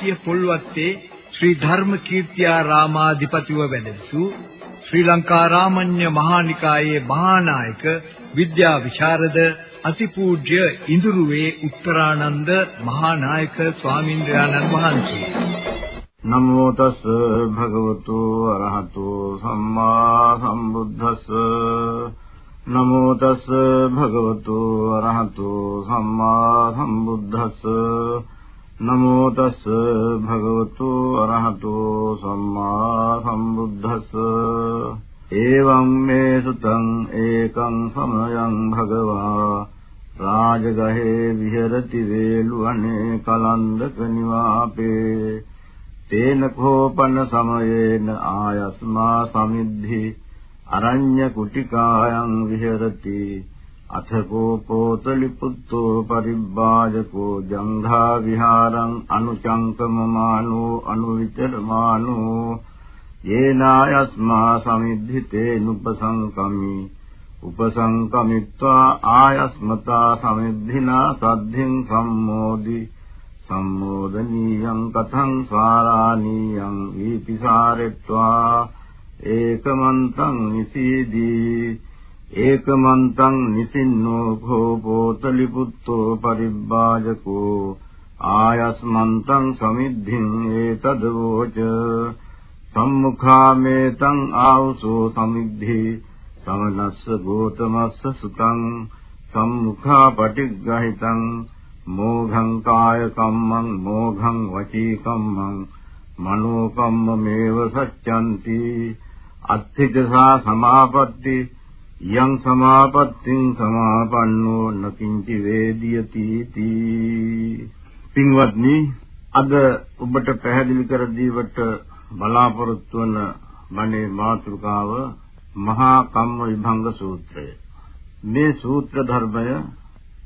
දේශිකානන් වහන්සේ කොල්ලුපිටිය පොල්වත්තේ ශ්‍රී ධර්ම කීර්තිආරාමාධිපතිව වැඩසූ ශ්‍රී ලංකා රාමඤ්ඤ මහානිකායේ මහානායක විද්‍යා විශාරද අතිපූජ්‍ය ඉඳුරුවේ උත්තරානන්ද මහානායක ස්වාමින්ද්‍රයාණන් වහන්සේ. නමෝ තස් භගවතු අරහතු සම්මා සම්බුද්දස්ස. නමෝ තස් භගවතු අරහතු සම්මා සම්බුද්දස්ස. නමෝ තස් භගවතු අරහතු සම්මා සම්බුද්දස්ස. එවං මේ සුතං ඒකං සමයං භගවා. රාජගහේ විහෙරති වේලුවනේ කලන්දක නිවාපේ. තේන කෝපන සමයේන ආයස්මා සමිද්ධි. අරඤ්‍ය කුටිකායන් විහෙරති. අථකෝ පෝතලි පුත්තෝ පරිබ්බාජකෝ ජංඝා විහාරං අනුචංකමමානෝ අනුවිතරමානෝ යේනායස්මා සමිද්ධිතේ නුපසංකමි උපසංකමිත්වා ආයස්මතා සමිද්ධිනා සද්ධින් සම්මෝදි සම්මෝදනීයං කතං සාරාණීයං වීතිසාරෙත්වා ඒකමන්තං නිසීදී ඒකමන්තං නිසින්නෝ භෝපෝතලි පුත්තෝ පරිබ්බාජකෝ ආයස්මන්තං සමිද්ධින් ඒතදවෝච සම්මුඛාමේතං ආවුසෝ සමිද්ධි සමනස්ස ගෝතමස්ස සුතං සම්මුඛා පටිග්ගහිතං මෝඝං කාය කම්මං මෝඝං වචී කම්මං මනෝ කම්මමේව සච්ඡන්ති අත්ථිකසා සමාපatti යං සමාපත්තිං සමාපන්නෝ නකින්චි වේදියති තී පින්වත්නි අද ඔබට පැහැදිලි කර දීවට බලාපොරොත්තු වන මනේ මාතෘකාව මහා කම්ම විභංග සූත්‍රය මේ සූත්‍ර ධර්මය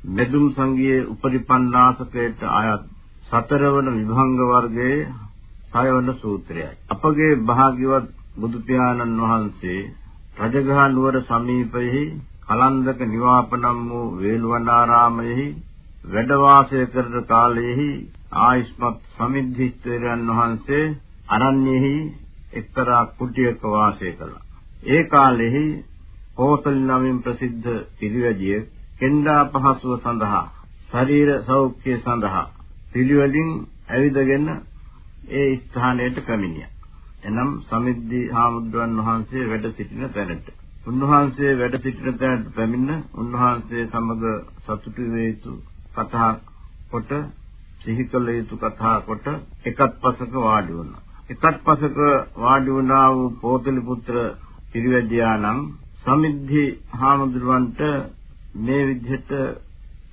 මෙදුම් සංගයේ උපරිපන්නාසකයට අයත් සතරවන විභංග වර්ගයේ සයවන සූත්‍රයයි. අපගේ භාග්‍යවත් බුදු පියාණන් වහන්සේ රජගහ නුවර සමීපයෙහි කලන්දක නිවාපනම් වූ වේළුවනාරාමයෙහි වැඩ වාසය කරන කාලයෙහි ආයිස්මත් සමිද්ධිස්තරයන් වහන්සේ අරණ්‍යෙහි එක්තරා කුටියක වාසය කළා. ඒ කාලෙහි කෝසල නමින් ප්‍රසිද්ධ පිරිවැජිය කෙන්ඩා පහසුව සඳහා ශරීර සෞඛ්‍ය සඳහා පිළිවෙලින් ඇවිදගෙන ඒ ස්ථානයට පැමිණියා. එනම් සමිද්ධි හාමුදුරන් වහන්සේ වැඩ සිටින තැනට. උන්වහන්සේ වැඩ සිටින තැනට පැමිණ උන්වහන්සේ සමග සතුටු වේ යුතු කතා කොට සිහි කළ යුතු කතා කොට එකත් පසක වාඩි වුණා. එකත් පසක වාඩි වුණා වූ පෝතලි පුත්‍ර පිරිවැජියානම් සමිද්ධි හාමුදුරුවන්ට මේ විදිහට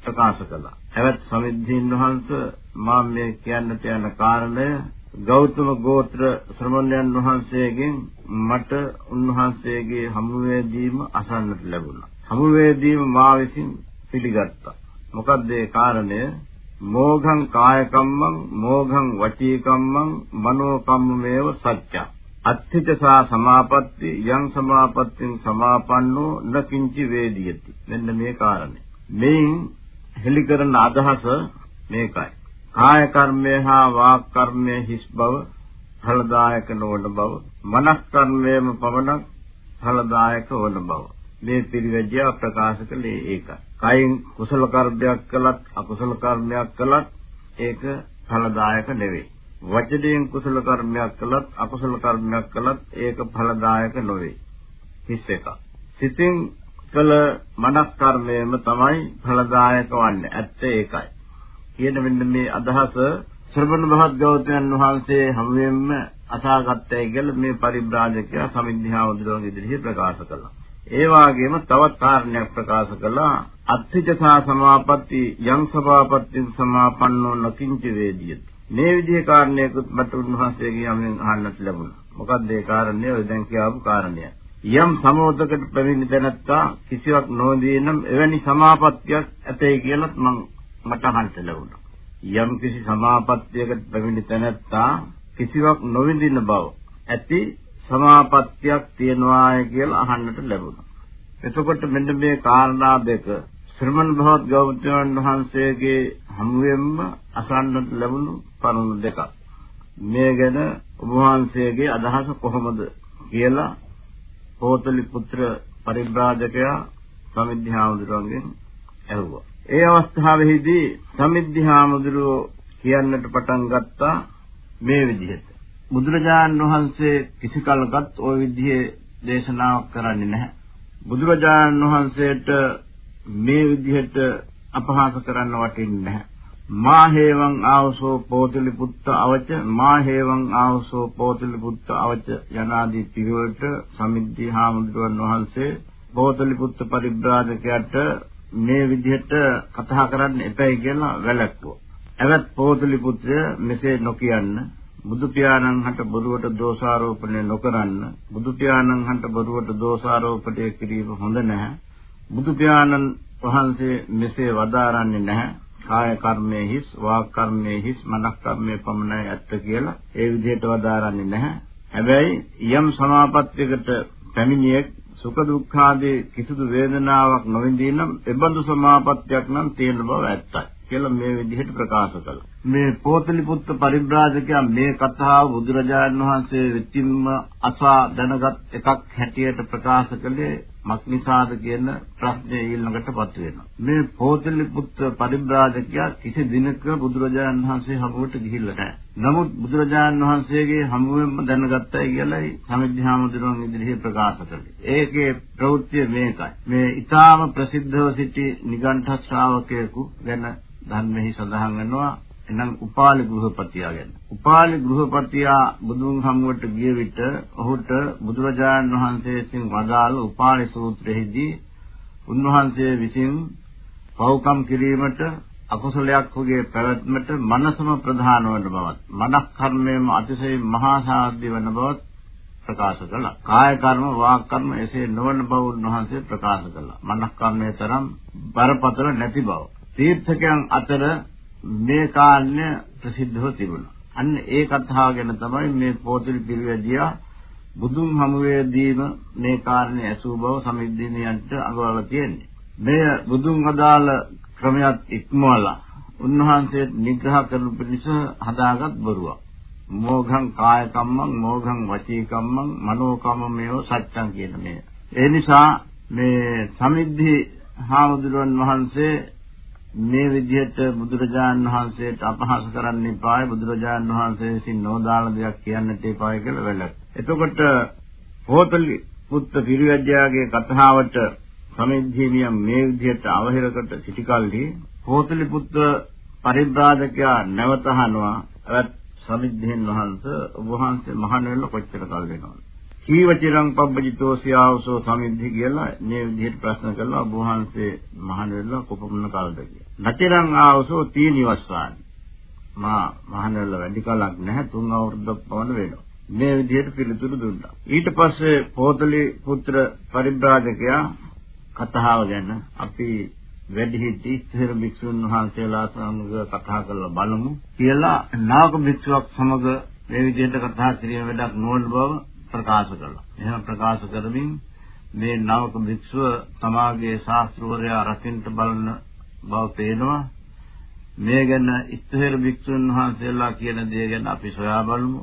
ප්‍රකාශ කළා. එවත් සමිද්ධීන් වහන්සේ මා මේ කියන්නට යන කාරණය ගෞතම ගෝත්‍ර ශ්‍රමණයන් වහන්සේගෙන් මට උන්වහන්සේගේ හමුවේදීම අසන්නට ලැබුණා. හමුවේදීම මා විසින් පිළිගත්තා. මොකද ඒ කාරණය? මෝඝං කාය කම්මං මෝඝං වචී කම්මං මනෝ කම්මමේව සත්‍යං. අත්ථිතසා සමාපatti යං සමාපත්තින් සමාපන්නෝ නකින්චි වේදියති. මෙන්න මේ කාරණේ. මේන් හෙලි කරන අදහස මේකයි. කාය කර්මය හා වාක් කර්මය හිස් බව ඵලදායක නොවන බව මනස් කර්මයේම පමණක් ඵලදායක වන බව මේ පිළිවෙජ්‍ය ප්‍රකාශ කළේ ඒකයි කයින් කුසල කර්මයක් කළත් අකුසල කර්මයක් කළත් ඒක ඵලදායක නෙවෙයි වචනයෙන් කුසල කර්මයක් කළත් අකුසල කර්මයක් කළත් ඒක ඵලදායක නොවේ. හිස් එක. සිතින් කළ මනස් කර්මයම තමයි ඵලදායක වන්නේ. ඇත්ත ඒකයි. කියන මෙන්න මේ අදහස ශ්‍රවණ මහත් ගෞතමයන් වහන්සේ හැමෙන්න අසාගතයි කියලා මේ පරිබ්‍රාජකයා සමින්ධ්‍යා උදලෝන් ඉදිරියේ ප්‍රකාශ කළා. ඒ වගේම තවත් කාරණයක් ප්‍රකාශ කළා අත්ථිජසා සමාපatti යං සමාපත්තින් සමාපන්නෝ නකින්ච වේදියති. මේ විදිහේ කාරණයකුත් මට උන්වහන්සේගේ යමෙන් අහන්නට ලැබුණා. මොකක්ද ඒ කාරණය? ඔය දැන් කියවපු කාරණය. යම් සමෝධකට පැමිණි දැනත්තා කිසිවක් නොදී නම් එවැනි සමාපත්තියක් ඇතේ කියලත් මම මට අහන්නට ලැබුණා. යම් කිසි සමාපත්තියකට පැමිණි දැනත්තා කිසිවක් නොවිඳින බව ඇති සමාපත්තියක් තියනවාය කියලා අහන්නට ලැබුණා. එතකොට මෙන්න මේ කාරණා දෙක ශ්‍රමණ භවත් ගෞතමයන් වහන්සේගේ හමුවෙන්ම අසන්නට ලැබුණු කරුණු දෙකක්. මේ ගැන ඔබ වහන්සේගේ අදහස කොහොමද කියලා පෝතලි පුත්‍ර පරිබ්‍රාජකයා සමිද්ධාමුදුරන්ගෙන් ඇහුවා. ඒ අවස්ථාවේදී සමිද්ධාමුදුරෝ කියන්නට පටන් ගත්තා මේ විදිහට. බුදුරජාණන් වහන්සේ කිසි කලකත් ওই විදිහේ දේශනාවක් කරන්නේ නැහැ. බුදුරජාණන් වහන්සේට මේ විදිහට අපහාස කරන්න වටින්නේ නැහැ. මා හේවං ආවසෝ පෝතලි පුත්ත අවච මා හේවං ආවසෝ පෝතලි පුත්ත අවච යනාදී පිළිවෙලට සමිද්ධි හාමුදුරුවන් වහන්සේ පෝතලි පුත්ත පරිබ්‍රාජකයාට මේ විදිහට කතා කරන්න එපයි කියලා වැළැක්වුවා. එවත් පෝතලි පුත්‍රය මෙසේ නොකියන්න බුදු පියාණන් හට බොරුවට දෝෂාරෝපණය නොකරන්න බුදු පියාණන් හට බොරුවට දෝෂාරෝපණය කිරීම හොඳ නැහැ. බුදු පියාණන් වහන්සේ මෙසේ වදාරන්නේ නැහැ. කාය කර්මයේ හිස් වාක් කර්මයේ හිස් මනස් කර්මයේ පමණයි ඇත්ත කියලා ඒ විදිහට වදාරන්නේ නැහැ. හැබැයි යම් සමාපත්තියකට පැමිණියෙක් සුඛ දුක්ඛ ආදී කිසිදු වේදනාවක් නොවිඳින නම් එබඳු සමාපත්තියක් නම් තියෙන බව ඇත්තයි කියලා මේ විදිහට ප්‍රකාශ කළා. මේ පෝතලි පුත්ත පරිබ්‍රාජකයා මේ කතාව බුදුරජාණන් වහන්සේ විතින්ම අසා දැනගත් එකක් හැටියට ප්‍රකාශ කළේ මක්නිසාද කියන ප්‍රශ්නේ ඊළඟටපත් වෙනවා. මේ පෝතලි පුත්ත පරිබ්‍රාජකයා කිසි දිනක බුදුරජාණන් වහන්සේ හමුවට ගිහිල්ලා නැහැ. නමුත් බුදුරජාණන් වහන්සේගේ හමුවෙන්ම දැනගත්තයි කියලායි සමිද්ධාමඳුරන් ඉදිරියේ ප්‍රකාශ කළේ. ඒකේ ප්‍රවෘත්තිය මේකයි. මේ ඊටාම ප්‍රසිද්ධව සිටි නිගණ්ඨ ශ්‍රාවකයෙකු ගැන ධර්මෙහි සඳහන් වෙනවා එනම් උපාලි ගෘහපතියා ගැන. උපාලි ගෘහපතියා බුදුන් හමුවට ගිය විට ඔහුට බුදුරජාණන් වහන්සේ විසින් වදාළ උපාලි සූත්‍රයේදී උන්වහන්සේ විසින් පව්කම් කිරීමට අකුසලයක් වගේ පැවැත්මට මනසම ප්‍රධාන වන බවත් මනස් කර්මයේම අතිශය මහා සාධ්‍ය වන බවත් ප්‍රකාශ කළා. කාය කර්ම වාක් කර්ම එසේ නොවන බව උන්වහන්සේ ප්‍රකාශ කළා. මනස් කර්මයේ තරම් බරපතල නැති බව. තීර්ථකයන් අතර මේ කාණ්‍ය ප්‍රසිද්ධව තිබුණා. අන්න ඒ කතාව ගැන තමයි මේ පොතේ පිළිවෙදියා බුදුන් හමුවේදීම මේ කාරණේ ඇසූ බව සමිද්දීනියන්ට අඟවලා තියෙන්නේ. මෙය බුදුන් අදාළ ක්‍රමයක් ඉක්මවලා උන්වහන්සේ නිග්‍රහ කරනු පිණිස හදාගත් බරුවක්. මෝඝං කාය කම්මං මෝඝං වචී කම්මං මනෝ කම්මමේව සත්‍යං කියන මේ. ඒ නිසා මේ සමිද්ධි හාමුදුරුවන් වහන්සේ මේ විදිහට බුදුරජාණන් වහන්සේට අපහාස කරන්න එපායි බුදුරජාණන් වහන්සේ විසින් නොදාන දෙයක් කියන්නට එපායි කියලා වැළක්. එතකොට පොතලි පුත්ත පිරිවැජ්ජාගේ කතාවට සමිද්ධිනියම් මේ විදිහට අවහිරකට සිටි කල්හි පොතලි පුත්ත පරිබ්‍රාජකයා නැවත අහනවා අවත් සමිද්ධෙන් වහන්සේ ඔබ වහන්සේ මහාන වෙන්න කොච්චර කල් වෙනවද? කීවචිරං පබ්බජිතෝ සියාවසෝ සමිද්ධි කියලා මේ විදිහට ප්‍රශ්න කළා ඔබ වහන්සේ මහාන වෙන්න කොපමණ කාලද කියලා. නචිරං ආවසෝ තීනිවස්සානි. මා මහාන වෙන්න වැඩි කලක් නැහැ තුන් අවුරුද්දක් පමණ වෙනවා. මේ විදිහට පිළිතුරු දුන්නා. ඊට පස්සේ පොතලි පුත්‍ර පරිබ්‍රාජකයා කතාව ගැන අපි වැඩිහිටි ස්ථිර භික්ෂුන් වහන්සේලා සමග කතා කරලා බලමු කියලා නාග භික්ෂුවක් සමග මේ විදිහට කතා කිරීම වැඩක් නොවන බව ප්‍රකාශ කළා. එහෙම ප්‍රකාශ කරමින් මේ නාවක භික්ෂුව සමාගයේ ශාස්ත්‍රවරයා රකින්න බලන බව පේනවා. මේ ගැන ස්ථිර භික්ෂුන් වහන්සේලා කියන දේ ගැන අපි සොයා බලමු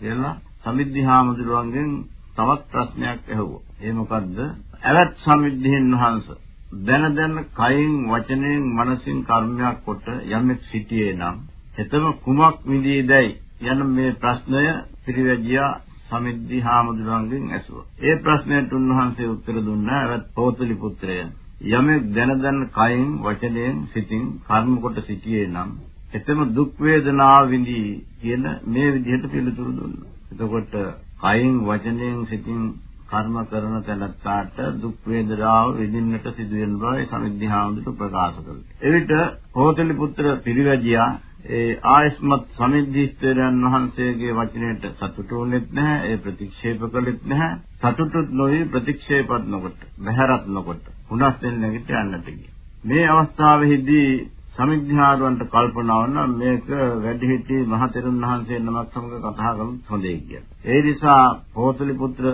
කියලා සමිද්ධි හාමුදුරුවන්ගෙන් තවත් ප්‍රශ්නයක් ඇහුවා. ඒ මොකද්ද? ඇවත් සමිද්ධින් වහන්සේ දැන දැන කයින් වචනයෙන් මනසින් කර්මයක් කොට යමෙක් සිටියේ නම් එතම කුමක් විඳීදැයි යන මේ ප්‍රශ්නය පිළිවෙජියා සමිද්ධි හාමුදුරුවන්ගෙන් ඇසුවා. ඒ ප්‍රශ්නයට උන්වහන්සේ උත්තර දුන්නා ඇවත් පොතලි පුත්‍රය. යමෙක් දැන දැන කයින් වචනයෙන් සිතින් කර්ම කොට සිටියේ නම් එතම දුක් වේදනාව විඳී කියන මේ විදිහට පිළිතුරු දුන්නා. එතකොට කයින් වචනයෙන් සිතින් කර්ම කරන තැනත්තාට දුක් වේදනාව විඳින්නට සිදු වෙන බව සමිද්ධාන්දට ප්‍රකාශ කළා. එවිට හෝතලි පුත්‍ර පිරිවැජියා ඒ ආයස්මත් සමිද්ධිස්තරයන් වහන්සේගේ වචනයට සතුටු වෙන්නේ නැහැ ඒ ප්‍රතික්ෂේප කළෙත් නැහැ සතුටුත් නොවේ ප්‍රතික්ෂේපත් නොකොට බහැරත් නොකොට උනස් දෙන්න නැගිට යන්නට ගියා මේ අවස්ථාවේදී සමිද්ධාරුවන්ට කල්පනා වුණා මේක වැඩිහිටි මහතෙරුන් වහන්සේ නමක් සමග කතා කළොත් හොඳයි කියලා. ඒ නිසා පොතලි පුත්‍ර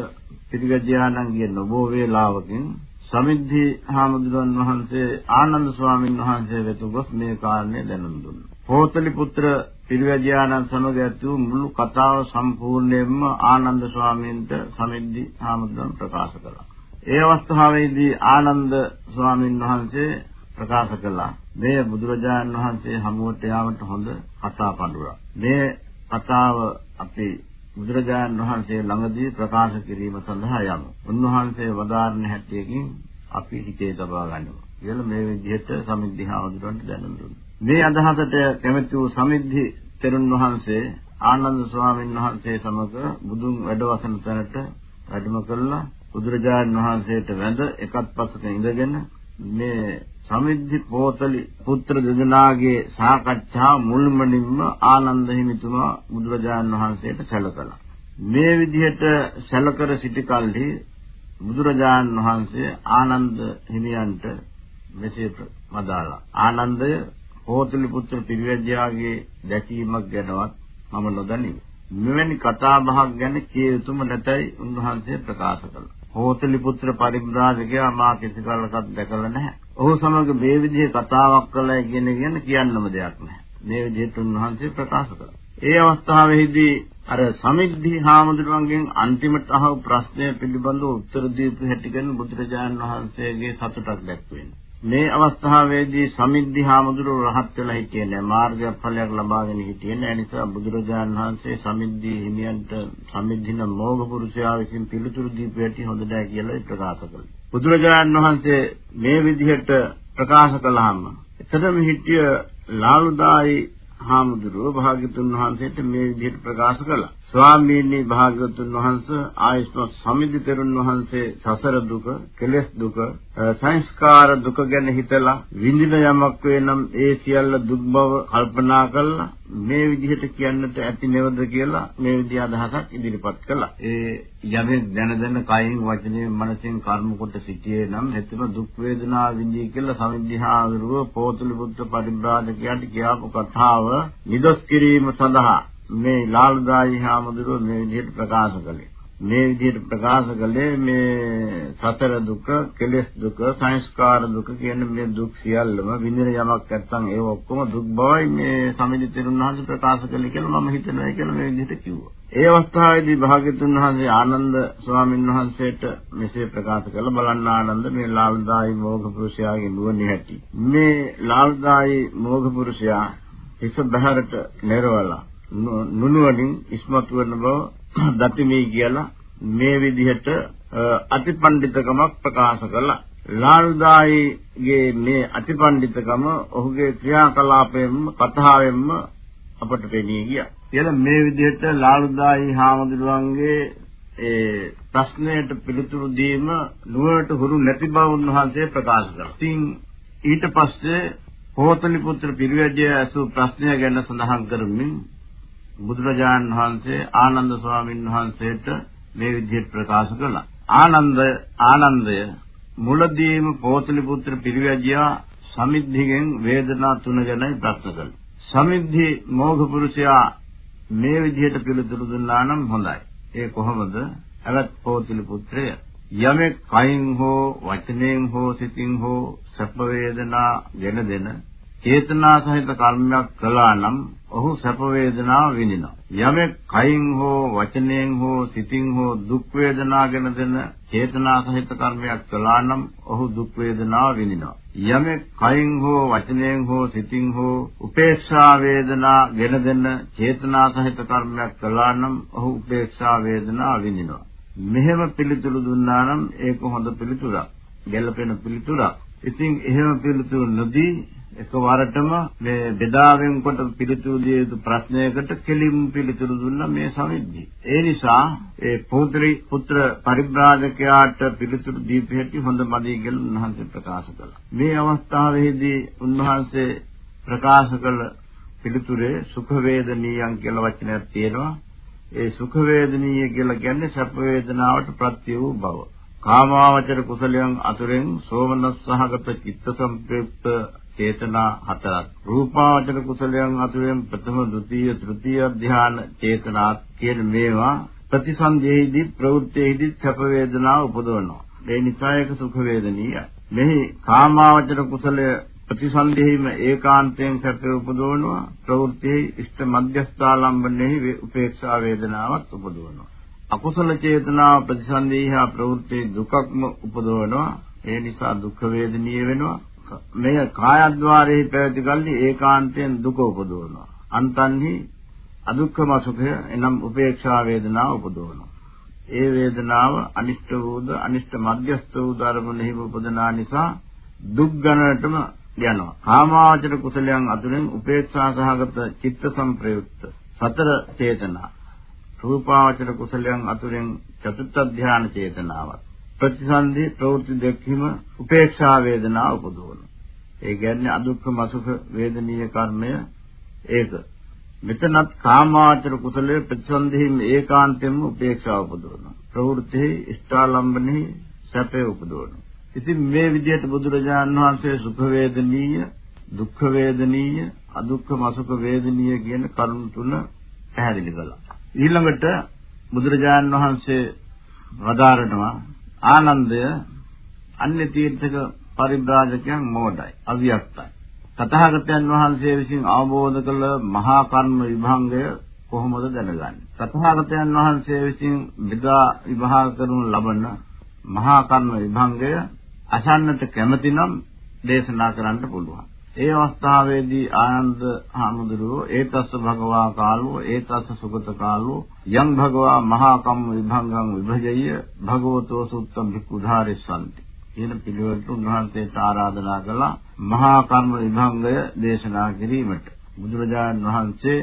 පිටිගජ්ජානන්ගේ නොබෝ වේලාවකින් සමිද්ධි හාමුදුරන් වහන්සේ ආනන්ද ස්වාමීන් වහන්සේ වෙත ගොස් මේ කාරණේ දැනුම් දුන්නා. පෝතලි පුත්‍ර පිරිවැජියාණන් සමග ඇති වූ මුළු කතාව සම්පූර්ණයෙන්ම ආනන්ද ස්වාමීන්ට සමිද්ධි හාමුදුරන් ප්‍රකාශ කළා. ඒ අවස්ථාවේදී ආනන්ද ස්වාමීන් වහන්සේ ප්‍රකාශ කළා මේ බුදුරජාණන් වහන්සේ හමුවට යාමට හොඳ කතා පඬුරක්. මේ කතාව අපි බුදුරජාණන් වහන්සේ ළඟදී ප්‍රකාශ කිරීම සඳහා යමු. උන්වහන්සේ වදාරන හැටියකින් අපි හිතේ තබා ගන්නවා. කියලා මේ විදිහට සමිද්ධිහාමුදුරන්ට දැනුම් දුන්නා. මේ අදහසට කැමැති වූ සමිද්ධි තෙරුන් වහන්සේ ආනන්ද ස්වාමීන් වහන්සේ සමග බුදුන් වැඩවසන තැනට වැඩම කළා. බුදුරජාණන් වහන්සේට වැඳ එකත් පසක ඉඳගෙන මේ සමිද්ධි පෝතලි පුත්‍ර දෙදෙනාගේ සාකච්ඡා මුල්මනින්ම ආනන්ද හිමිතුමා බුදුරජාණන් වහන්සේට සැලකලා. මේ විදිහට සැලකර සිටි කල්හි බුදුරජාණන් වහන්සේ ආනන්ද හිමියන්ට මෙසේ වදාළා. ආනන්දය පෝතලි පුත්‍ර පිරිවැජ්‍යාගේ දැකීමක් ගැනවත් මම නොදනිමි. මෙවැනි කතා බහක් ගැන කිය යුතුම නැතයි උන්වහන්සේ ප්‍රකාශ කළා. හෝතලි පුත්‍ර පරිබ්‍රාජකයා මා කිසි කලකට දැකලා නැහැ. ඔහු සමග මේ විදිහේ කතාවක් කළා කියන කියන කියන්නම දෙයක් නැහැ. මේ විදිහට උන්වහන්සේ ප්‍රකාශ කළා. ඒ අවස්ථාවේදී අර සමිද්ධි හාමුදුරුවන්ගෙන් අන්තිමට අහපු ප්‍රශ්නය පිළිබඳව උත්තර දීපු හැටි ගැන බුදුරජාණන් වහන්සේගේ සතුටක් දැක්වෙනවා. මේ අවස්ථාවේදී සමිද්ධි හාමුදුරුව රහත් වෙලා හිටියේ නෑ මාර්ගය ඵලයක් ලබාගෙන හිටියේ නෑ නිසා බුදුරජාණන් වහන්සේ සමිද්ධි හිමියන්ට සමිද්ධින මෝග පුරුෂයා විසින් පිළිතුරු දීපු හැටි හොඳ නෑ කියලා ප්‍රකාශ කළා. බුදුරජාණන් වහන්සේ මේ විදිහට ප්‍රකාශ කළාම එතරම් හිටිය ලාලුදායි හාමුදුරුව භාග්‍යතුන් වහන්සේට මේ විදිහට ප්‍රකාශ කළා. ස්වාමීනි භාග්‍යවතුන් වහන්සේ ආයස්මත් සමිති තෙරුන් වහන්සේ සසර දුක, කෙලෙස් දුක, සංස්කාර දුක ගැන හිතලා විඳින යමක් වෙනම් ඒ සියල්ල දුක් බව කල්පනා කළා මේ විදිහට කියන්නට ඇති නේද කියලා මේ විදිහ අදහසක් ඉදිරිපත් කළා. ඒ යමෙක් දැන දැන කයින් වචනයෙන් මනසෙන් කර්ම කොට සිටියේ නම් එතන දුක් වේදනා විඳී කියලා සමිද්ධාවරුව පෝතුලි බුද්ධ පරිබ්‍රාජකයන්ට කියාපු කතාව නිදොස් කිරීම සඳහා මේ ලාල්දායි හාමුදුරුවෝ මේ විදිහට ප්‍රකාශ කළේ. මේ විදිහට ප්‍රකාශ කළේ මේ සතර දුක, කෙලෙස් දුක, සංස්කාර දුක කියන මේ දුක් සියල්ලම විඳින යමක් නැත්තම් ඒ ඔක්කොම දුක් බවයි මේ සමිති තෙරුණාංශ ප්‍රකාශ කළේ කියලා මම හිතනවා කියලා මේ විදිහට කිව්වා. ඒ අවස්ථාවේදී භාග්‍යතුන් වහන්සේ ආනන්ද ස්වාමීන් වහන්සේට මෙසේ ප්‍රකාශ කළ බලන්න ආනන්ද මේ ලාල්දායි මෝඝ පුරුෂයාගේ නුවණ හැටි. මේ ලාල්දායි මෝඝ පුරුෂයා හිස බහැරට නිරවලා නුනුවණින් ඉස්මතු වෙන බව දතිමේ කියලා මේ විදිහට අතිපණ්ඩිතකමක් ප්‍රකාශ කළා. ලාල්දායිගේ මේ අතිපණ්ඩිතකම ඔහුගේ ක්‍රියාකලාපයෙන්ම කතාවෙන්ම අපට පෙනී ගියා. එළ මේ විදිහට ලාල්දායි හාමුදුරුවන්ගේ ඒ ප්‍රශ්නයට පිළිතුරු දීම නුවරට හුරු නැති බව උන්වහන්සේ ප්‍රකාශ කළා. ඉතින් ඊට පස්සේ හෝතලි පුත්‍ර පිරිවැජය ඇසූ ප්‍රශ්නය ගැන සඳහන් කරමින් බුදුරජාණන් වහන්සේ ආනන්ද ස්වාමීන් වහන්සේට මේ විදිහට ප්‍රකාශ කළා. ආනන්ද ආනන්දය මුලදීම පෝතලි පුත්‍ර පිරිවැජියා සමිද්ධිගෙන් වේදනා තුන ගැනයි ප්‍රශ්න කළා. සමිද්ධි මෝඝ පුරුෂයා මේ විදිහට පිළිතුරු දුන්නා නම් හොඳයි. ඒ කොහොමද? අලත් පෝතලි පුත්‍රය යමෙක් කයින් හෝ වචනයෙන් හෝ සිතින් හෝ සැප වේදනා ගෙන දෙන චේතනා සහිත කර්මයක් කළා නම් ඔහු සැප වේදනාව විඳිනවා. යමෙක් කයින් හෝ වචනයෙන් හෝ සිතින් හෝ දුක් වේදනාගෙන දෙන චේතනා සහිත කර්මයක් කළා නම් ඔහු දුක් වේදනාව විඳිනවා. යමෙක් කයින් හෝ වචනයෙන් හෝ සිතින් හෝ උපේක්ෂා වේදනා ගෙන දෙන චේතනා සහිත කර්මයක් කළා නම් ඔහු උපේක්ෂා වේදනාව විඳිනවා. මෙහෙම පිළිතුරු දුන්නා නම් ඒක හොඳ පිළිතුරක්. ගැළපෙන පිළිතුරක්. ඉතින් එහෙම පිළිතුරු නොදී එකවරටම මේ බෙදාවෙන් කොට පිළිතුරු දිය යුතු ප්‍රශ්නයකට කෙලින් පිළිතුරු දුන්නා මේ සමිද්ධි. ඒ නිසා ඒ පෞත්‍රි පුත්‍ර පරිබ්‍රාජකයාට පිළිතුරු දීපු හැටි හොඳ මදි කියලා උන්වහන්සේ ප්‍රකාශ කළා. මේ අවස්ථාවේදී උන්වහන්සේ ප්‍රකාශ කළ පිළිතුරේ සුඛ වේදනීයන් කියලා වචනයක් තියෙනවා. ඒ සුඛ වේදනීය කියලා කියන්නේ සැප වේදනාවට ප්‍රත්‍ය වූ බව. කාමාවචර කුසලයන් අතුරෙන් සෝමනස්සහගත චිත්ත සම්ප්‍රයුක්ත චේතනා හතරක්. රූපාවචර කුසලයන් අතුරෙන් ප්‍රථම ද්විතීය තෘතීය ධ්‍යාන චේතනා කියන මේවා ප්‍රතිසන්දේහිදී ප්‍රවෘත්තේහිදී සැප වේදනා උපදවනවා. ඒ නිසා ඒක සුඛ වේදනීයයි. මෙහි කාමාවචර කුසලය ප්‍රතිසන්දෙහිම ඒකාන්තයෙන් සැපේ උපදවනවා. ප්‍රවෘත්තියේ ඉෂ්ඨ මධ්‍යස්ථාලම්බනෙහි උපේක්ෂා වේදනාවක් උපදවනවා. අකුසල චේතනාව ප්‍රතිසන්දේහා ප්‍රවෘත්ති දුකක්ම උපදවනවා. ඒ නිසා දුක් වේදනීය වෙනවා. මෙය කායද්්වාරයේ පැවති කල්ලි ඒකාන්තයෙන් දුක උපදවනවා. අන්තන්හි අදුක්ඛම සුඛය එනම් උපේක්ෂා වේදනාව උපදවනවා. ඒ වේදනාව අනිෂ්ට වූද අනිෂ්ට මධ්‍යස්ථ වූ ධර්මෙහි උපදනා නිසා දුක් ගණනටම යනවා. කාමාවචර කුසලයන් අතුරෙන් උපේක්ෂා සහගත චිත්ත සංප්‍රයුක්ත සතර චේතනා රූපාවචර කුසලයන් අතුරෙන් චතුත්ථ ධාන චේතනාවක්. ප්‍රතිසන්දි ප්‍රවෘත්ති දෙකීම උපේක්ෂා වේදනා උපදවන. ඒ කියන්නේ අදුක්ඛම අසුඛ වේදනීය කර්මය ඒක. මෙතනත් කාමාචර කුසලයේ ප්‍රතිසන්දිහිම ඒකාන්තයෙන්ම උපේක්ෂාව උපදවන. ප්‍රවෘත්ති ඉෂ්ඨාලම්බනෙහි සැපේ උපදවන. ඉතින් මේ විදිහට බුදුරජාන් වහන්සේ සුඛ වේදනීය, දුක්ඛ වේදනීය, අදුක්ඛම අසුඛ වේදනීය කියන කරුණු තුන පැහැදිලි කළා. ඊළඟට බුදුරජාන් වහන්සේ වදාරනවා ආනන්දය අන්‍ය තීර්ථක පරිබ්‍රාජකයන් මෝඩයි අවියක්තයි තථාගතයන් වහන්සේ විසින් අවබෝධ කළ මහා කර්ම විභංගය කොහොමද දැනගන්නේ? තථාගතයන් වහන්සේ විසින් බෙදා විභාග කරනු ලබන මහා කර්ම විභංගය අසන්නට කැමැතිනම් දේශනා කරන්න පුළුවන්. ඒ අවස්ථාවේදී ආනන්ද හාමුදුරුවෝ ඒතස්ස භගවා කාලෝ ඒතස්ස සුගත කාලෝ යම් භගවා මහා කම්ම විභංගං විභජය භගවතෝ සුත්තම් විකුධාරිස්සanti කියන පිළිවෙලට උන්වහන්සේට ආරාධනා කළා මහා කර්ම විභංගය දේශනා කිරීමට. බුදුරජාණන් වහන්සේ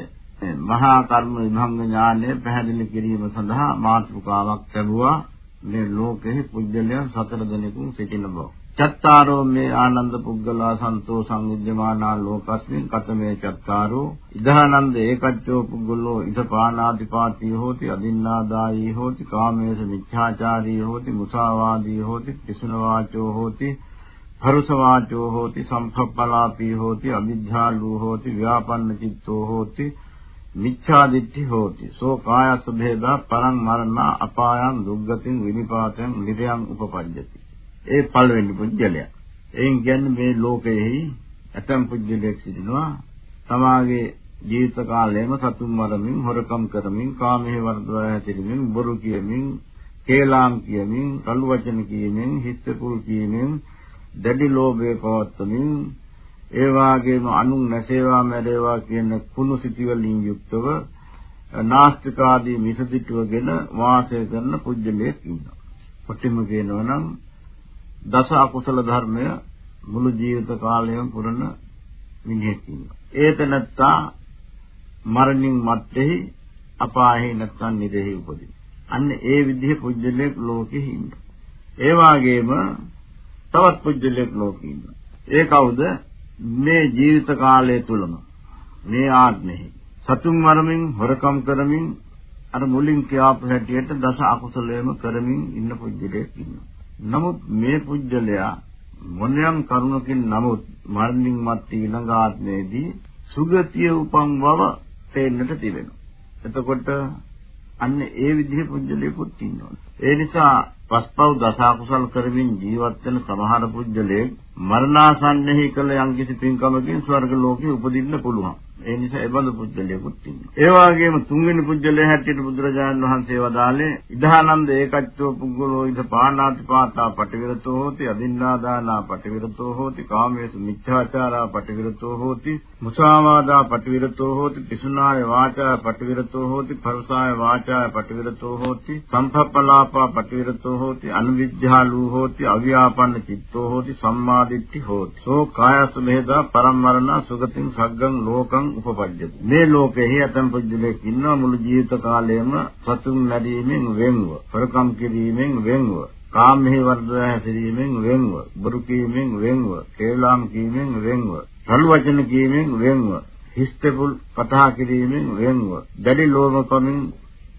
මහා කර්ම විභංග ඥානය පැහැදිලි කිරීම සඳහා මාතෘකාවක් ලැබුවා. මේ ලෝකෙහි පුජ්‍යලයන් සතර දෙනෙකුන් සිටින බව. චත්තාරෝ මේ ආනන්ද පුද්ගලා සන්තෝ සංවිද්‍යමානා ලෝකස්මින් කතමේ චත්තාරෝ ඉදානන්ද ඒකච්චෝ පුද්ගලෝ ඉදපානාදිපාතී හෝති අදින්නාදායී හෝති කාමේස මිච්ඡාචාරී හෝති මුසාවාදී හෝති පිසුන වාචෝ හෝති පරුස වාචෝ හෝති සම්පප්පලාපී හෝති අවිද්ධාලු හෝති ව්‍යාපන්න චිත්තෝ හෝති මිච්ඡාදිට්ඨි හෝති සෝ කායස්ස භේදා පරං මරණ අපායන් දුග්ගතින් විනිපාතං නිරයන් උපපජ්ජති ඒ පළවෙනි පුජ්‍යලයා. එයින් කියන්නේ මේ ලෝකයේ ඇතම් පුජ්‍යලයක් සිටිනවා. තමාගේ ජීවිත කාලයම සතුන් මරමින්, හොරකම් කරමින්, කාමයේ වර්ධව හැතිරෙමින්, බොරු කියමින්, කේලාම් කියමින්, කළු වචන කියමින්, හිතපුල් කියමින්, දැඩි ලෝභය පවත්වමින්, ඒ වාගේම අනුන් නැසේවා මැරේවා කියන කුණු සිටිවලින් යුක්තව නාස්තිකාදී මිසදිටුවගෙන වාසය කරන පුජ්‍යලයක් ඉන්නවා. කොටිම කියනවා නම් දස අකුසල ධර්මය මුළු ජීවිත කාලයම පුරන මිනිහෙක් ඉන්නවා. ඒත නැත්තා මරණින් මත්තේහි අපායෙහි නැත්නම් නිරෙහි උපදින. අන්න ඒ විදිහේ පුජ්‍යලයක් ලෝකෙහි ඉන්නවා. ඒ වාගේම තවත් පුජ්‍යලයක් ලෝකෙ ඉන්නවා. ඒ කවුද? මේ ජීවිත කාලය තුලම මේ ආත්මෙහි සතුන් මරමින් හොරකම් කරමින් අර මුලින් කියාපු හැටියට දස අකුසලයේම කරමින් ඉන්න පුජ්‍යලයක් ඉන්නවා. නමුත් මේ පුජ්‍යලයා මොනියම් කරුණකින් නමුත් මරණින් මත් ඊළඟ ආත්මයේදී සුගතිය උපන් බව පේන්නට තිබෙනවා. එතකොට අන්න ඒ විදිහේ පුජ්‍යලයකුත් ඉන්නවා. ඒ නිසා පස්පව් දසකුසල් කරමින් ජීවත් වෙන සමහර පුජ්‍යලයේ මරණාසන්නෙහි කළ යම්කිසි පින්කමකින් ස්වර්ග ලෝකෙ උපදින්න පුළුවන්. ඒ නිසා ඒ බඳු පුජ්‍යලයකුත් ඉන්නවා. ඒ වගේම තුන්වෙනි පුජ්‍යලයේ හැටියට බුදුරජාණන් වහන්සේ වදාළේ ඉදානන්ද ඒකච්චෝ පුද්ගලෝ ඉද පාණාති පාතා පටිවිරතෝ හෝති අදින්නාදානා පටිවිරතෝ හෝති කාමේසු මිච්ඡාචාරා පටිවිරතෝ හෝති මුසාවාදා පටිවිරතෝ හෝති පිසුනාය වාචා පටිවිරතෝ හෝති පරුසාය වාචා පටිවිරතෝ හෝති සම්පප්පලාපා පටිවිරතෝ හෝති අනුවිද්‍යාලූ හෝති අව්‍යාපන්න චිත්තෝ හෝති සම්මාදිට්ඨි හෝති සෝ කායස මෙහෙදා පරම්මරණ සුගතින් සග්ගං ලෝකං උපපජ්ජති. මේ ලෝකෙහි ඇතම් පුජ්‍යලෙක් ඉන්නවා මුළු ජීවිත කාලයම සතුන් නැදීමෙන් වෙන්ව, හොරකම් කිරීමෙන් වෙන්ව, කාමෙහි වර්ධව හැසිරීමෙන් වෙන්ව, බොරු කීමෙන් වෙන්ව, කේලාම් කීමෙන් වෙන්ව, සල් වචන කීමෙන් වෙන්ව, හිස්තෙපුල් කතා කිරීමෙන් වෙන්ව, දැඩි ලෝභකමින්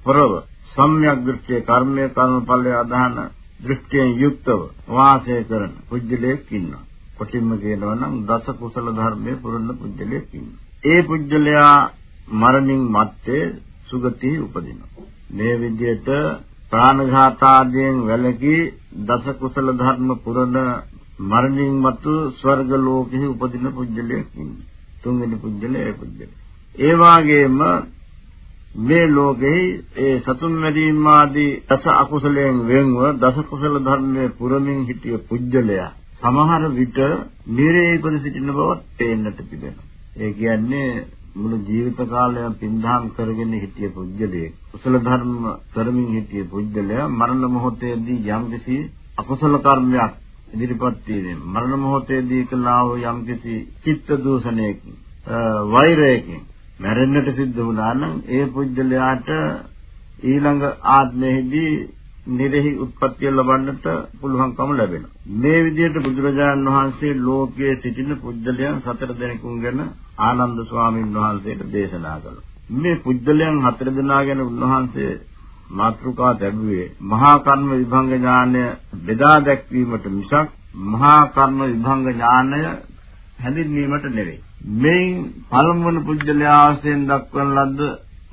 පරව, සම්‍යක් දෘෂ්ටිය කර්මයේ කර්මඵලය අදහන දෘෂ්ටියෙන් යුක්තව වාසය කරන පුජ්‍යලයක් ඉන්නවා. කොටින්ම කියනවා නම් දස කුසල ධර්මයේ පුරුණ පුජ්‍යලයක් ඉන්නවා. ඒ පුජ්‍යලයා මරණින් මත්තේ සුගතිය උපදිනවා. මේ විදිහට ප්‍රාණඝාත ආදීන් වැළකී දස කුසල ධර්ම පුරන මරණින් මතු ස්වර්ග ලෝකෙහි උපදින පුජ්‍යලයක් ඉන්නේ. තුන්වෙනි පුජ්‍යලය ඒ පුජ්‍යලය. ඒ වාගේම මේ ලෝකෙහි ඒ සතුන් මැරීම ආදී දස අකුසලයෙන් වෙන්ව දස කුසල ධර්මයේ පුරමින් සිටිය පුජ්‍යලයා සමහර විට නිරේපද සිටින බව පේන්නට තිබෙනවා. ඒ කියන්නේ මුළු ජීවිත කාලයම පින්දහම් කරගෙන හිටිය පුජ්‍යලයේ කුසල ධර්ම කරමින් හිටිය පුජ්‍යලයා මරණ මොහොතේදී යම්කිසි අකුසල කර්මයක් ඉදිරිපත් වීමෙන් මරණ මොහොතේදී කළා වූ යම්කිසි චිත්ත දූෂණයකින් වෛරයකින් මැරෙන්නට සිද්ධ වුණා නම් ඒ පුජ්‍යලයාට ඊළඟ ආත්මෙහිදී නිරෙහි උත්පත්තිය ලබන්නට පුළුවන්කම ලැබෙනවා. මේ විදිහට බුදුරජාණන් වහන්සේ ලෝකයේ සිටින පුජ්‍යලයන් සතර දෙනෙකුන් ගැන ආනන්ද ස්වාමීන් වහන්සේට දේශනා කළා. මේ පුජ්‍යලයන් හතර දෙනා ගැන උන්වහන්සේ මාත්‍රිකා දැබුවේ මහා කර්ම විභංග ඥානය බෙදා දැක්වීමට මිසක් මහා කර්ම විභංග ඥානය හැඳින්වීමට නෙවෙයි. මේන් පළමුවන පුජ්‍යලයාසෙන් දක්වන ලද්ද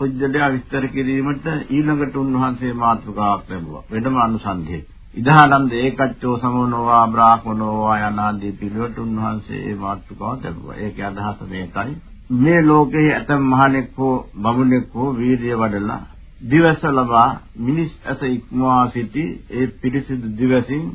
පුජ්‍යලයා විස්තර කිරීමට ඊළඟට උන්වහන්සේ මාතෘකාවක් ලැබුවා. වෙනම අනුසන්ධියේ. ඉදානන්ද ඒකච්චෝ සමනෝවා බ්‍රාහ්මනෝවා යනාදී පිළිවෙට උන්වහන්සේ මේ මාතෘකාව ලැබුවා. ඒකේ අදහස මේකයි. මේ ලෝකයේ ඇතම් මහණෙක් හෝ බමුණෙක් හෝ වීර්ය වඩලා දිවස ලබා මිනිස් ඇස ඉක්මවා සිටි ඒ පිරිසිදු දිවසින්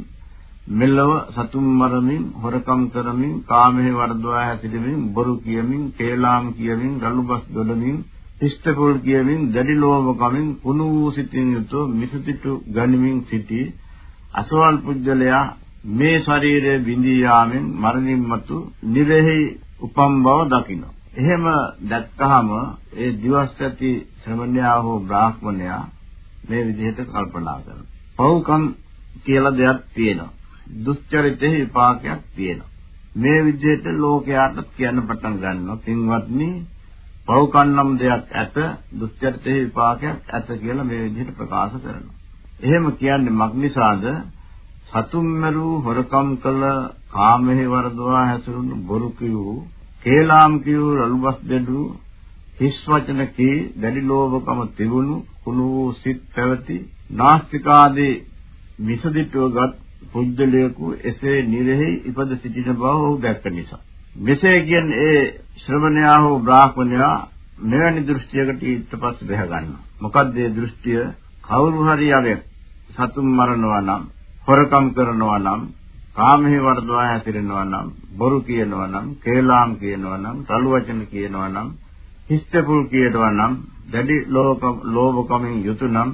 මෙලව සතුම් මරමින් හොරකම් කරමින් කාමයේ වර්ධවා හැසිරෙමින් බොරු කියමින් කේලාම් කියමින් රළුබස් දොඩමින් ඉෂ්ඨපොල් කියමින් දැඩි ලෝභකමින් කුණු වූ සිතින් යුතුව මිසතිටු ගනිමින් සිටි අසවල් පුජ්‍යලයා මේ ශරීරයේ බිඳී යාමෙන් මරණින් මතු නිරෙහි උපම් බව දකින්න. එහෙම දැක්කහම ඒ දිවස් ඇති ශ්‍රමණයා හෝ බ්‍රාහ්මණයා මේ විදිහට කල්පනා කරනවා. පව්කම් කියලා දෙයක් තියෙනවා. දුස්චරිතේ විපාකයක් තියෙනවා. මේ විදිහට ලෝකයාට කියන්න පටන් ගන්නවා. පින්වත්නි, පව්කන්නම් දෙයක් ඇත, දුස්චරිතේ විපාකයක් ඇත කියලා මේ විදිහට ප්‍රකාශ කරනවා. එහෙම කියන්නේ මක්නිසාද? සතුම් මරු හොරකම් කළ කාමෙහි වර්ධවා හැසිරුණු බොරු කියූ, කේලාම් කියූ රළුබස් දෙඩු හිස් වචන කී දැඩි ලෝභකම තිබුණු කුණු සිත් පැවති නාස්තිකාදී විසදිටුවගත් පුජ්‍යලයකු එසේ නිරෙහි ඉපද සිටින බව ඔහු දැක්ක නිසා. මෙසේ කියන්නේ ඒ ශ්‍රමණයා හෝ බ්‍රාහ්මණයා මෙවැනි දෘෂ්ටියකට ඊට පස්සේ බැහැ ගන්නවා. මොකද ඒ දෘෂ්ටිය කවුරු හරි යවෙක් සතුන් මරනවා නම්, හොරකම් කරනවා නම්, කාමෙහි වර්ධවා හැසිරෙනවා නම්, බොරු කියනවා නම්, කේලාම් කියනවා නම්, රළු වචන කියනවා නම්, හිස්තපුල් කියනවා නම්, දැඩි ලෝභකමින් යුතු නම්,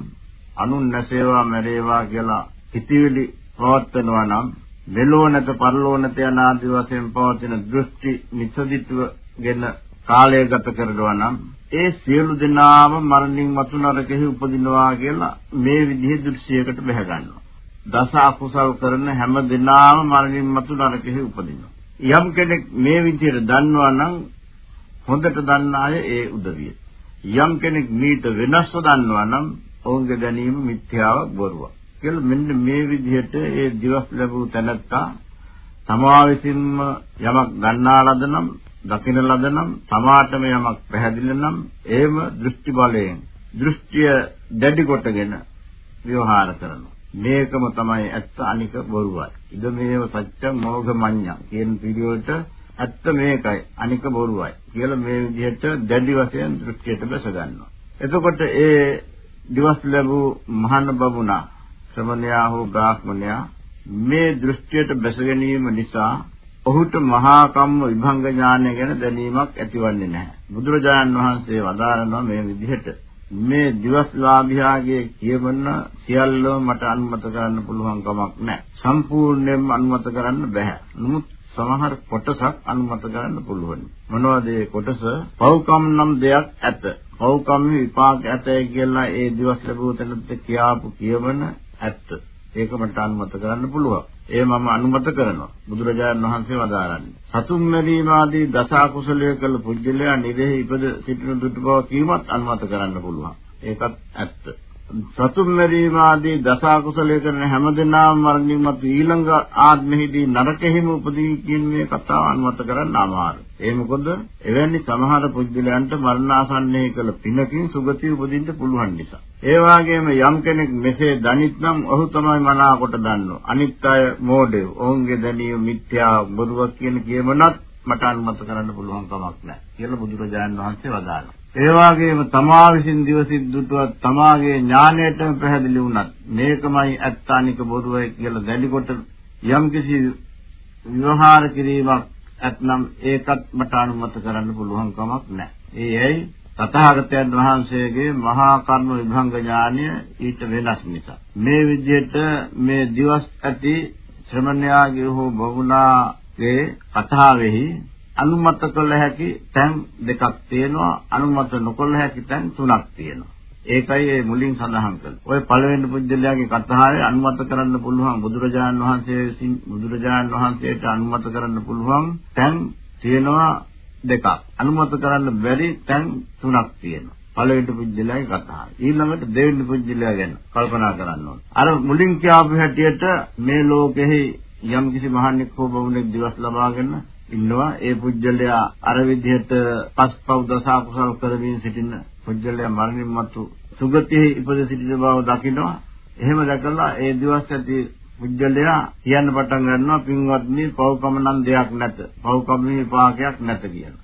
අනුන් නැසේවා මැරේවා කියලා හිතවිලි පවත්වනවා නම් මෙලෝ නැත පරලෝ නැත යන ආදි වශයෙන් පවතින දෘෂ්ටි නිසදිත්වගෙන කාලය ගත කරනවා නම් ඒ සියලු දෙනාම මරණින් මතු නරකෙහි උපදිනවා කියලා මේ විදිහේ දෘශ්‍යයකට බැහැ ගන්නවා. දස අකුසල් කරන හැම දිනාම මරණින් මතු නරකෙහි උපදිනවා. යම් කෙනෙක් මේ විදිහට දන්නවා නම් හොඳට දන්න අය ඒ උදවිය. යම් කෙනෙක් මීට වෙනස්ව දන්නවා නම් ඔවුන්ගේ දැනීම මිත්‍යාවක් බොරුවක්. කියලා මෙන්න මේ විදිහට ඒ දිවස් ලැබූ තැනැත්තා තමා විසින්ම යමක් ගන්නා ලද නම් දකින ලද නම් තමාටම යමක් පැහැදිලි නම් ඒම දෘෂ්ටි බලයෙන් දෘෂ්ටිය දැඩි කොටගෙන ව්‍යවහාර කරනවා. මේකම තමයි ඇත්ත අනික බොරුවයි. ඉද මේව සත්‍ය මෝඝ මඤ්ඤා කියන පිළිවෙලට ඇත්ත මේකයි අනික බොරුවයි කියලා මේ විදිහට දැඩි වශයෙන් දෘෂ්ටියට බැස ගන්නවා. එතකොට ඒ දිවස් ලැබූ මහාන බබුණා ශ්‍රමණයා හෝ බ්‍රාහ්මණයා මේ දෘෂ්ටියට බැස ගැනීම නිසා ඔහුට මහා කම්ම විභංග ඥානය ගැන දැනීමක් ඇතිවන්නේ නැහැ. බුදුරජාණන් වහන්සේ වදාරනවා මේ විදිහට මේ දිවස්ලාභියාගේ කියවන සියල්ලම මට අනුමත කරන්න පුළුවන් කමක් නැහැ. සම්පූර්ණයෙන්ම අනුමත කරන්න බෑ. නමුත් සමහර කොටසක් අනුමත කරන්න පුළුවන්. මොනවද ඒ කොටස? පෞකම් නම් දෙයක් ඇත. පෞකම් විපාක ඇතයි කියලා ඒ දිවස් ලැබුව තැනත් කියාපු කියවන ඇත්ත. ඒක මට අනුමත කරන්න පුළුවන්. ඒ මම අනුමත කරනවා. බුදුරජාණන් වහන්සේ වදාරන්නේ. සතුම් මැරීම ආදී දස අකුසලයේ කළ පුජ්‍යලයා නිරෙහි ඉපද සිටින දුටු බව කීමත් අනුමත කරන්න පුළුවන්. ඒකත් ඇත්ත. සතුම් මරීම ආදී දස අකුසලයේ කරන හැමදෙනාම මරණින් මතු ඊළඟ ආත්මෙහිදී නරකෙහිම උපදී කියන මේ කතාව අනුමත කරන්න අමාරුයි. ඒ මොකද එවැනි සමහර පුද්ගලයන්ට මරණාසන්නයේ කළ පිනකින් සුගතිය උපදින්න පුළුවන් නිසා. ඒ වගේම යම් කෙනෙක් මෙසේ දනිත් නම් ඔහු තමයි මනාකොට දන්නෝ. අනිත් අය මෝඩයෝ. ඔවුන්ගේ දැනීම මිත්‍යා බොරුවක් කියන කියමනත් මට අනුමත කරන්න පුළුවන් කමක් නැහැ කියලා බුදුරජාණන් වහන්සේ වදාළා. ඒ වගේම තමා විසින් දිවසින් දුටුවත් තමාගේ ඥාණයටම පැහැදිලි වුණත් මේකමයි ඇත්තානික බොරුවයි කියලා දැඩිකොට යම්කිසි විවහාර කිරීමක් ඇතනම් ඒකත් මට අනුමත කරන්න පුළුවන් කමක් නැහැ. ඒ ඇයි තථාගතයන් වහන්සේගේ මහා කර්ම විභංග ඥානය ඊට වෙනස් නිසා. මේ විදිහට මේ දිවස් ඇති ශ්‍රමණයාගේ හෝ බමුණාගේ කතාවෙහි අනුමත කළ හැකි තැන් දෙකක් තියෙනවා අනුමත නොකළ හැකි තැන් තුනක් තියෙනවා ඒකයි ඒ මුලින් සඳහන් කළේ. ඔය පළවෙනි පුජ්‍යලයාගේ කතාවේ අනුමත කරන්න පුළුවන් බුදුරජාණන් වහන්සේ විසින් බුදුරජාණන් වහන්සේට අනුමත කරන්න පුළුවන් තැන් තියෙනවා දෙකක්. අනුමත කරන්න බැරි තැන් තුනක් තියෙනවා. පළවෙනි පුජ්‍යලයාගේ කතාව. ඊළඟට දෙවෙනි පුජ්‍යලයා ගැන කල්පනා කරන්න ඕනේ. අර මුලින් කියපු හැටියට මේ ලෝකෙහි යම් කිසි මහණෙක් හෝ බවුණෙක් දිවස් ලබාගෙන ඉන්නවා. ඒ පුජ්‍යලයා අර විදිහට පස්පව් දස අකුසල කරමින් සිටින පුජ්‍යලයා මරණින් මතු සුගතියේ ඉපද සිටින බව දකිනවා. එහෙම දැකලා ඒ දිවස් ඇති පුජ්‍යලයා කියන්න පටන් ගන්නවා පින්වත්නි පව්කම නම් දෙයක් නැත. පව්කම විපාකයක් නැත කියන.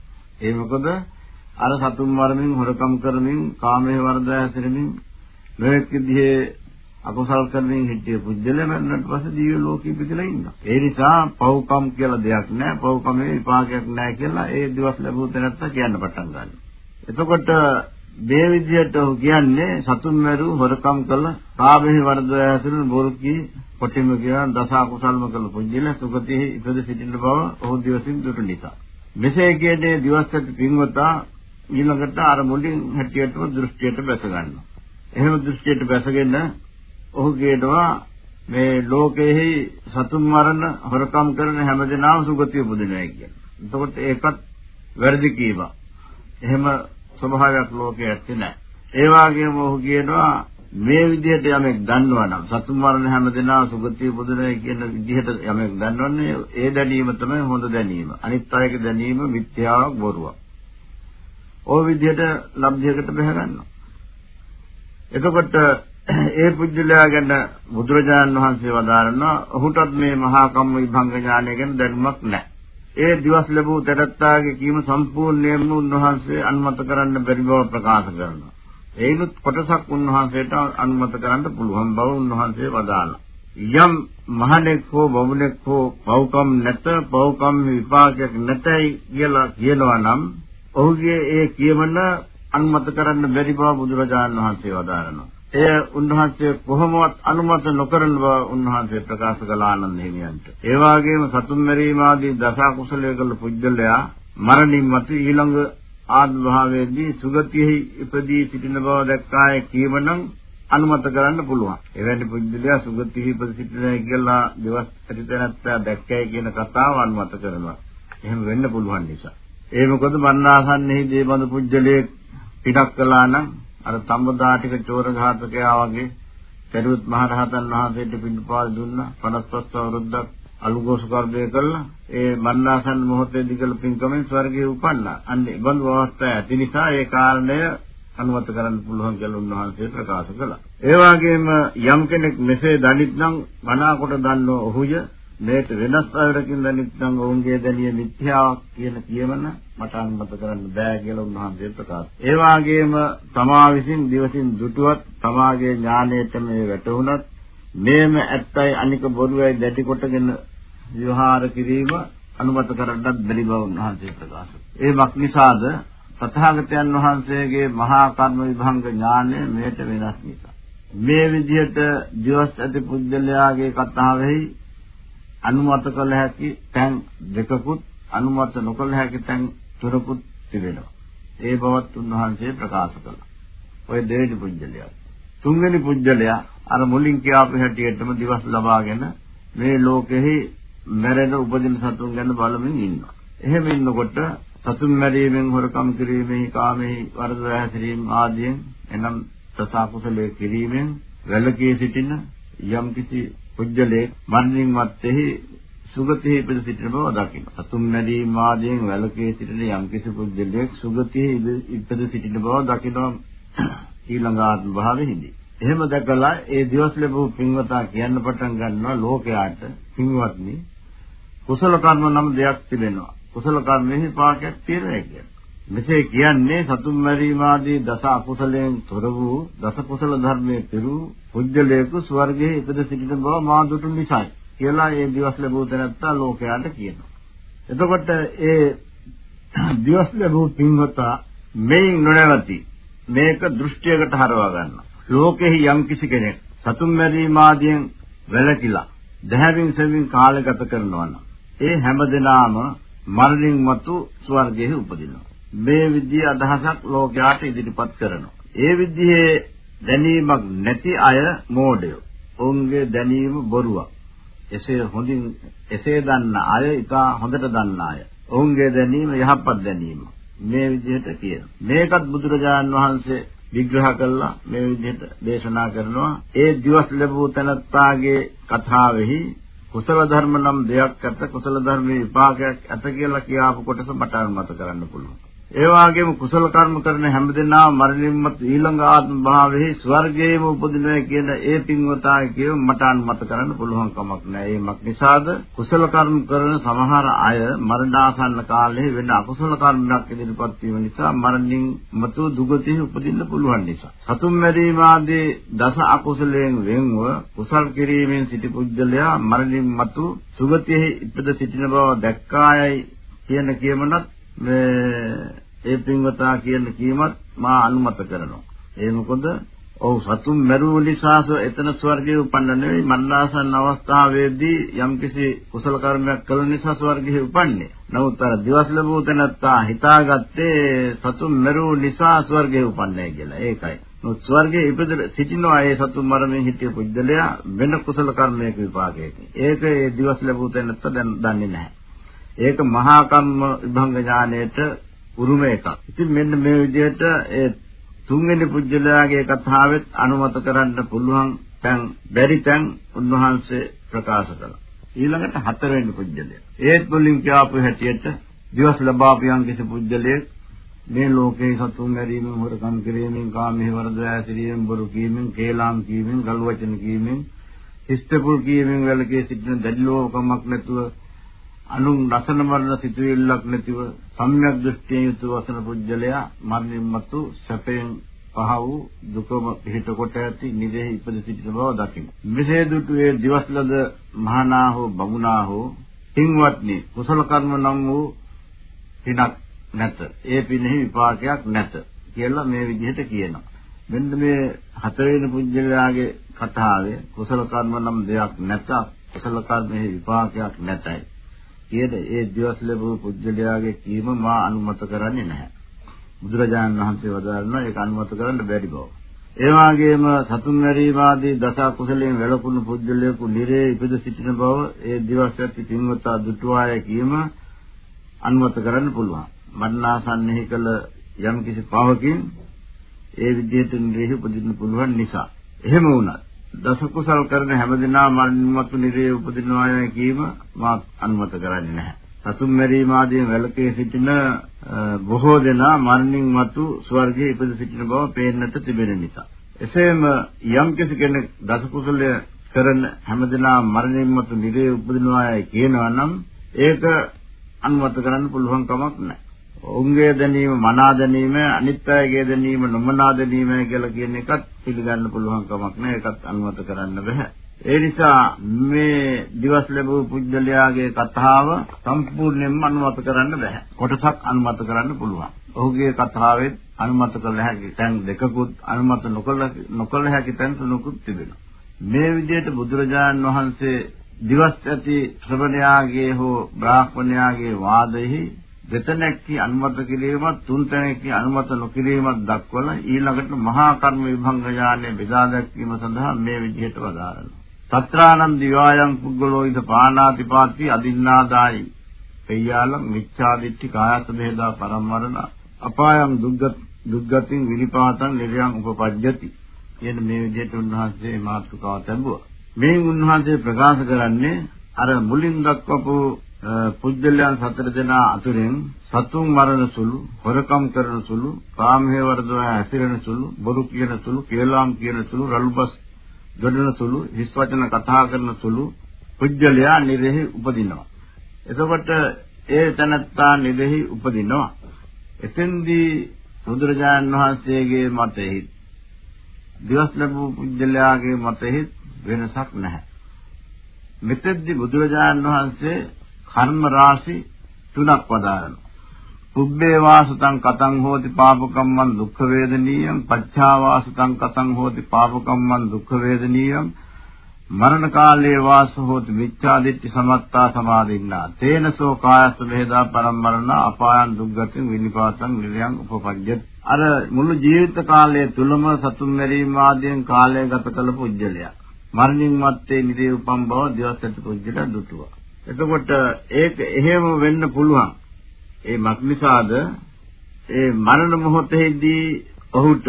ඒ මොකද අර සතුන් මරමින් හොරකම් කරමින් කාමයේ වර්ධය හැසිරෙමින් මෙලෙක් විදිහේ අකුසල් කරමින් හිටිය පුජ්‍යල මරණට පස්සේ දිව්‍ය ලෝකෙ ඉපදලා ඉන්නවා. ඒ නිසා පව්කම් කියලා දෙයක් නැහැ. පව්කමේ විපාකයක් නැහැ කියලා ඒ දිවස් ලැබුව තැනත්ත කියන්න පටන් ගන්නවා. එතකොට මේ විදිහට ඔහු කියන්නේ සතුන් මරු හොරකම් කළ කාමෙහි වර්ධය ඇසුරු බොරුකි කොටිම කියන දස අකුසල්ම කළ පුජ්‍යල සුගතිෙහි ඉපද සිටින බව ඔහු දිවසින් දුටු නිසා. මෙසේ කියන්නේ දිවස් ඇති පින්වතා ඊළඟට අර මුලින් හැටියටම දෘෂ්ටියට බැස ගන්නවා. එහෙම දෘෂ්ටියට බැසගෙන ඔහු කියනවා මේ ලෝකෙහි සතුන් මරණ හොරකම් කරන හැමදෙනාම සුගතිය පුදිනයි කියලා. එතකොට ඒකත් වැරදි කීමක්. එහෙම ස්වභාවයක් ලෝකයේ ඇත්තේ නැහැ. ඒ වගේම ඔහු කියනවා මේ විදිහට යමෙක් දන්නවා නම් සතුන් මරණ හැමදෙනාම සුගතිය පුදිනයි කියන විදිහට යමෙක් දන්නවන්නේ ඒ දැනීම තමයි හොඳ දැනීම. අනිත් අයගේ දැනීම මිත්‍යාවක් බොරුවක්. ওই විදිහට ලබ්ධයකට බහ ගන්නවා. එතකොට ඒ පුජ්‍යලයා ගැන බුදුරජාණන් වහන්සේ වදාරනවා ඔහුටත් මේ මහා කම්ම විභංග ඥානය ගැන දැනුමක් නැහැ. ඒ දිවස් ලැබූ තැනත්තාගේ කීම සම්පූර්ණයෙන්ම උන්වහන්සේ අනුමත කරන්න බැරි බව ප්‍රකාශ කරනවා. ඒනුත් කොටසක් උන්වහන්සේට අනුමත කරන්න පුළුවන් බව උන්වහන්සේ වදාළා. යම් මහණෙක් හෝ බමුණෙක් හෝ පව්කම් නැත පව්කම් විපාකයක් නැතයි කියලා කියනවා නම් ඔහුගේ ඒ කියමන අනුමත කරන්න බැරි බව බුදුරජාණන් වහන්සේ වදාරනවා. එය උන්වහන්සේ කොහොමවත් අනුමත නොකරන බව උන්වහන්සේ ප්‍රකාශ කළ ආනන්ද හිමියන්ට. ඒ වගේම සතුන් මැරීම ආදී දස කුසලයේ කළ පුජ්‍යලයා මරණින් මතු ඊළඟ ආත්ම භාවයේදී සුගතියෙහි ඉපදී සිටින බව දැක්කාය කියවනම් අනුමත කරන්න පුළුවන්. එවැනි පුජ්‍යලයා සුගතියෙහි ඉපදී සිටිනයි කියලා දවස් ඇතිතැනත්තා දැක්කයි කියන කතාව අනුමත කරනවා. එහෙම වෙන්න පුළුවන් නිසා. ඒ මොකද මන්නාසන්නෙහි දේබඳ පුජ්‍යලයේ පිටක් කළා නම් අර තඹදා ටික චෝර ඝාතකයා වගේ පෙරුත් මහරහතන් වහන්සේට පිටුපාල් දුන්නා 55 අවුරුද්දක් අලුගෝසු කර්මය කළා. ඒ මන්නාසන් මොහොතේදී කළ පින්කමෙන් ස්වර්ගයේ උපන්නා. අන්න ඒ බඳු අවස්ථාව ඇති නිසා ඒ කාරණය අනුමත කරන්න පුළුවන් කියලා උන්වහන්සේ ප්‍රකාශ කළා. ඒ වගේම යම් කෙනෙක් මෙසේ දනිත් නම් මනාකොට දන්නෝ ඔහුය මේක වෙනස් අයරකින් දැනිත්නම් ඔවුන්ගේ දැනිය මිත්‍යාවක් කියන කියමන මට අනුමත කරන්න බෑ කියලා උන්වහන්සේ ප්‍රකාශ. ඒ වාගේම තමා විසින් දිවසින් දුටුවත් තමාගේ ඥාණයට මේ වැටුණත් මේම ඇත්තයි අනික බොරුවයි දැටි කොටගෙන විවහාර කිරීම අනුමත කරන්නත් බැරි බව උන්වහන්සේ ප්‍රකාශ. ඒ වක් නිසාද තථාගතයන් වහන්සේගේ මහා කර්ම විභංග ඥානය මේට වෙනස් නිසා. මේ විදිහට දිවස් ඇති පුද්ගලයාගේ කතාවෙහි අනුමත කළ හැකි තැන් දෙකකුත් අනුමත නොකළ හැකි තැන් තුනකුත් තිබෙනවා. ඒ බවත් උන්වහන්සේ ප්‍රකාශ කළා. ඔය දෙවෙනි පුජ්‍යලයා. තුන්වෙනි පුජ්‍යලයා අර මුලින් කියාපු හැටියටම දිවස් ලබාගෙන මේ ලෝකෙහි මැරෙන උපදින සතුන් ගැන බලමින් ඉන්නවා. එහෙම ඉන්නකොට සතුන් මැරීමෙන් හොරකම් කිරීමෙහි කාමෙහි වරද හැසිරීම ආදියෙන් එනම් දස අකුසලයේ කිරීමෙන් වැළකී සිටින යම්කිසි පුජ්‍යලේ මරණින් මත්තේහි සුගතියේ ඉපද සිටින බව දකින්න. සතුම් මැරීම ආදීන් වැළකී සිටින යම්කිසි පුජ්‍යලයක් සුගතියේ ඉපද සිටින බව දකිනවා ඊළඟ ආත්ම භාවෙහිදී. එහෙම දැකලා ඒ දිවස් ලැබූ පින්වතා කියන්න පටන් ගන්නවා ලෝකයාට පින්වත්නි කුසල කර්ම නම් දෙයක් තිබෙනවා. කුසල කර්මෙහි පාකයක් තියෙනවා කියන්නේ. මෙසේ කියන්නේ සතුම් මැරීම ආදී දස අකුසලයෙන් තොර වූ දස කුසල ධර්මයේ පිරු පුජ්‍යලයක ස්වර්ගයේ ඉපද සිටින බව මා දුටු නිසායි කියලා ඒ දිවස් ලැබූ තැනත්තා ලෝකයාට කියනවා. එතකොට ඒ දිවස් ලැබූ පින්වතා මේන් නොනවති මේක දෘෂ්ටියකට හරවා ගන්නවා. ලෝකෙහි යම් කිසි කෙනෙක් සතුම් මැරීම ආදියෙන් වැළකීලා දැහැමින් සෙමින් කාලය ගත කරනවා නම් ඒ හැමදෙනාම මරණින් මතු ස්වර්ගයේ උපදිනවා. මේ විදිහේ අදහසක් ලෝකයාට ඉදිරිපත් කරනවා. ඒ විදිහේ දැනීමක් නැති අය මෝඩයෝ. ඔවුන්ගේ දැනීම බොරුවක්. එසේ හොඳින් එසේ දන්න අය ඉතා හොඳට දන්න අය. ඔවුන්ගේ දැනීම යහපත් දැනීම. මේ විදිහට කියනවා. මේකත් බුදුරජාණන් වහන්සේ විග්‍රහ කළා මේ විදිහට දේශනා කරනවා. ඒ දිවස් ලැබූ තනත්තාගේ කතාවෙහි කුසල ධර්ම නම් දෙයක් ඇත කුසල ධර්මයේ විපාකයක් ඇත කියලා කියාපු කොටස මට අනුමත කරන්න පුළුවන්. ඒ වගේම කුසල කර්ම කරන හැමදෙනාම මරණින්මත් ඊළඟ ආත්ම භාවයේ ස්වර්ගයේම උපදිනවා කියන ඒ පින්වතා කියව මට අනුමත කරන්න පුළුවන් කමක් නැහැ. ඒමක් නිසාද කුසල කර්ම කරන සමහර අය මරණාසන්න කාලයේ වෙන අකුසල කර්මයක් ඉදිරිපත් වීම නිසා මරණින් මතු දුගතිය උපදින්න පුළුවන් නිසා. සතුම් මැරීම ආදී දස අකුසලයෙන් වෙන්ව කුසල් කිරීමෙන් සිටි පුජ්‍යලයා මරණින් මතු සුගතියෙහි ඉපද සිටින බව දැක්කායයි කියන කියමනත් මේ ඒ පින්වතා කියන කීමත් මා අනුමත කරනවා. ඒ මොකද ඔව් සතුන් මරුව නිසා එතන ස්වර්ගයේ උපන්න නෙවෙයි මන්නාසන්න අවස්ථාවේදී යම්කිසි කුසල කර්මයක් කළ නිසා ස්වර්ගයේ උපන්නේ. නමුත් අර දිවස් ලැබුව තැනත්තා හිතාගත්තේ සතුන් මරුව නිසා ස්වර්ගයේ උපන්නේ කියලා. ඒකයි. නමුත් ස්වර්ගයේ ඉපද සිටිනවා ඒ සතුන් මරමින් හිටිය පුජ්‍යලයා වෙන කුසල කර්මයක විපාකයකින්. ඒක ඒ දිවස් ලැබුව තැනත්තා දැන් දන්නේ නැහැ. ඒක මහා කම්ම විභංග ඥානයේට උරුම එකක්. ඉතින් මෙන්න මේ විදිහට ඒ තුන්වෙනි පුජ්‍යලයාගේ කතාවෙත් අනුමත කරන්න පුළුවන් තැන් බැරි තැන් උන්වහන්සේ ප්‍රකාශ කළා. ඊළඟට හතරවෙනි පුජ්‍යලය. ඒත් මුලින් කියපු හැටියට දිවස් ලබාපියන් කිසි පුජ්‍යලයේ මේ ලෝකේ සතුන් මැරීමෙන් හොරකම් කිරීමෙන් කාමයේ වරද ඇසිරීමෙන් බොරු කීමෙන් කේලාම් කීමෙන් ගල් වචන කීමෙන් හිස්තපුල් කීමෙන් වැළකී සිටින දැඩි ලෝකමක් නැතුව අනුන් රසන මරණ සිතුවිල්ලක් නැතිව සම්‍යක් දෘෂ්ටියෙන් යුතු වසන පුජ්‍යලයා මරණින් මතු සැපයෙන් පහ වූ දුකම පිහිට කොට ඇති නිදෙහි ඉපද සිටින බව දකිමු. මෙසේ දුටු ඒ දිවස්ලද මහානා හෝ බමුණා හෝ පින්වත්නි කුසල කර්ම නම් වූ පිනක් නැත. ඒ පිනෙහි විපාකයක් නැත කියලා මේ විදිහට කියනවා. මෙන්න මේ හතරවෙනි පුජ්‍යලයාගේ කතාවේ කුසල කර්ම නම් දෙයක් නැත. කුසල කර්මෙහි විපාකයක් නැතයි. කියන ඒ දිවස් ලැබූ පුජ්‍යලයාගේ කීම මා අනුමත කරන්නේ නැහැ. බුදුරජාණන් වහන්සේ වදාළනවා ඒක අනුමත කරන්න බැරි බව. ඒ වගේම සතුන් මැරීම ආදී දස කුසලයෙන් වැළකුණු පුජ්‍යලයෙකු නිරේ ඉපද සිටින බව ඒ දිවස් ඇති පින්වතා දුටුවාය කීම අනුමත කරන්න පුළුවන්. මරණාසන්නෙහි කළ යම් කිසි පවකින් ඒ විදිහට නිරේ උපදින්න පුළුවන් නිසා. එහෙම වුණත් දස කුසල් කරන හැමදෙනා මරණමතු නිරේ උපදිනවාය කීම මා අනුමත කරන්නේ නැහැ. සතුම් මැරීම ආදී වැළකී සිටින බොහෝ දෙනා මරණින් මතු ස්වර්ගයේ ඉපද සිටින බව පේන්නට තිබෙන නිසා. එසේම යම් කෙනෙක් දස කුසලය කරන හැමදෙනා මරණින් මතු නිරේ උපදිනවාය කියනවා නම් ඒක අනුමත කරන්න පුළුවන් කමක් නැහැ. ඔවුන්ගේ දැනීම මනා දැනීම අනිත් අයගේ දැනීම නොමනා දැනීම කියලා කියන එකත් පිළිගන්න පුළුවන් කමක් නෑ. ඒකත් අනුමත කරන්න බෑ. ඒ නිසා මේ දිවස් ලැබූ පුජ්‍යලයාගේ කතාව සම්පූර්ණයෙන්ම අනුමත කරන්න බෑ. කොටසක් අනුමත කරන්න පුළුවන්. ඔහුගේ කතාවෙත් අනුමත කළ හැකි තැන් දෙකකුත් අනුමත නොකළ නොකළ හැකි තැන් තුනකුත් තිබෙනවා. මේ විදිහට බුදුරජාණන් වහන්සේ දිවස් ඇති ශ්‍රවණයාගේ හෝ බ්‍රාහ්මණයාගේ වාදෙහි දෙතැනැක්කි අනුමත කිරීමත් තුන්තැනැක්කි අනුමත නොකිරීමත් දක්වලා ඊළඟට මහා කර්ම විභංග ඥානය බෙදා දැක්වීම සඳහා මේ විදිහට වදාරනවා. తත්‍රානම් දිවායන් පුද්ගලෝ ඉද පානාතිපාති අදින්නාදායි පෙය්‍යාලම් මිච්ඡාදිට්ඨි කායස බෙදා පරම්මරණ අපායම් දුග්ගත් දුග්ගතින් විනිපාතං නිර්යං උපපජ්ජති කියන මේ විදිහට උන්වහන්සේ මාතෘකාව තැබුවා. මේ උන්වහන්සේ ප්‍රකාශ කරන්නේ අර මුලින් දක්වපු පුජ්‍යලයන් සතර දෙනා අතුරෙන් සතුන් මරණ සුළු, හොරකම් කරන සුළු, කාමයේ වර්ධව ඇසිරෙන සුළු, බොරු කියන සුළු, කේලාම් කියන සුළු, රළුබස් ගොඩන සුළු, හිස් වචන කතා කරන සුළු පුජ්‍යලයා නිරෙහි උපදිනවා. එතකොට ඒ තනත්තා නිරෙහි උපදිනවා. එතෙන්දී බුදුරජාණන් වහන්සේගේ මතෙහි දිවස් ලැබූ පුජ්‍යලයාගේ මතෙහි වෙනසක් නැහැ. මෙතෙද්දි බුදුරජාණන් වහන්සේ කර්ම රාශි තුනක් වදාරනවා. පුබ්බේ වාසතං කතං හෝති පාපකම්මං දුක්ඛ වේදනීයං පච්ඡා වාසතං කතං හෝති පාපකම්මං දුක්ඛ වේදනීයං මරණ කාලේ වාස හෝති මිච්ඡාදිට්ඨි සමත්තා සමාදින්නා. තේනසෝ කායස්ස වේදා පරම්මරණ අපායන් දුක්ගතින් විනිපාතං නිරයන් උපපජ්ජත්. අර මුළු ජීවිත කාලය තුලම සතුන් මැරීම ආදියෙන් කාලය ගත කළ පුජ්‍යලයා මරණින් මත්තේ නිරේ උපම් බව දිවස් ඇති පුජ්‍යට දුටුවා. එතකොට ඒක එහෙම වෙන්න පුළුවන් ඒ මක්නිසාද ඒ මරණ මොහොතේදී ඔහුට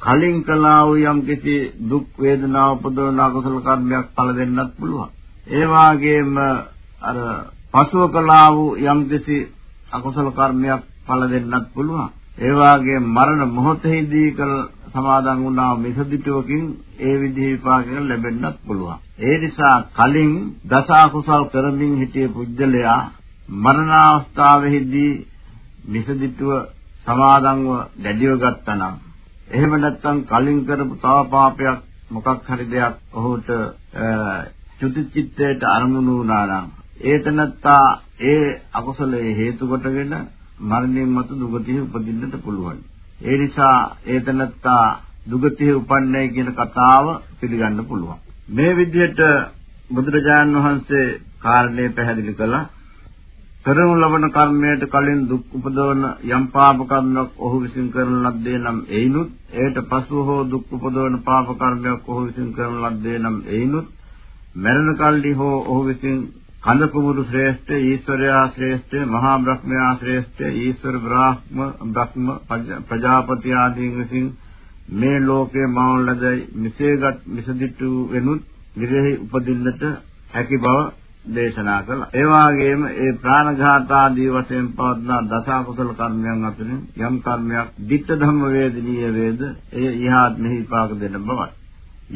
කලින් කළා වූ යම් කිසි දුක් වේදනා උපදවන අකුසල කර්මයක් පළ දෙන්නත් පුළුවන්. ඒ වාගේම අර පසුව කළා වූ යම් කිසි අකුසල කර්මයක් පළ දෙන්නත් පුළුවන්. ඒ වාගේ මරණ මොහොතේදී කළ සමාදන් වුණා මිසදිටුවකින් ඒ විදිහේ විපාකයක් ලැබෙන්නත් පුළුවන්. ඒ නිසා කලින් දස අකුසල් කරමින් හිටිය පුජ්‍යලයා මරණාවස්ථාවේදී මිසදිටුව සමාදන්ව දැඩිව ගත්තනම් එහෙම නැත්නම් කලින් කරපු තව පාපයක් මොකක් හරි දෙයක් ඔහුට චුතිචිත්තයට අරමුණු වුණා නම් ඒතනත්තා ඒ අකුසලයේ හේතු කොටගෙන මරණයෙන් මතු දුගතිය උපදින්නට පුළුවන්. ඒ නිසා ඒතනත්තා දුගතිය උපන්නේ කියන කතාව පිළිගන්න පුළුවන්. මේ විදිහට බුදුරජාණන් වහන්සේ කාරණේ පැහැදිලි කළා. කරනු ලබන කර්මයට කලින් දුක් උපදවන යම් පාප කර්මයක් ඔහු විසින් කරන ලද්දේ නම් එයිනුත් එයට පසුව හෝ දුක් උපදවන පාප කර්මයක් ඔහු විසින් කරන ලද්දේ නම් එයිනුත් මරණ කල්ලි හෝ ඔහු විසින් කඳ කුමුරු ශ්‍රේෂ්ඨ ඊශ්වරයා ශ්‍රේෂ්ඨ මහා බ්‍රහ්මයා ශ්‍රේෂ්ඨ ඊශ්වර බ්‍රහ්ම බ්‍රහ්ම ප්‍රජාපති ආදීන් විසින් මේ ලෝකයේ මවන ලද මිසේගත් මිසදිටු වෙනුත් විරෙහි උපදින්නට හැකි බව දේශනා කළා. ඒ වගේම ඒ ප්‍රාණඝාත ආදී වශයෙන් පවත්නා දස කුසල කර්මයන් අතරින් යම් කර්මයක් ditta ධම්ම වේදනීය වේද එය ඉහාත් මෙහි පාක දෙන බවයි.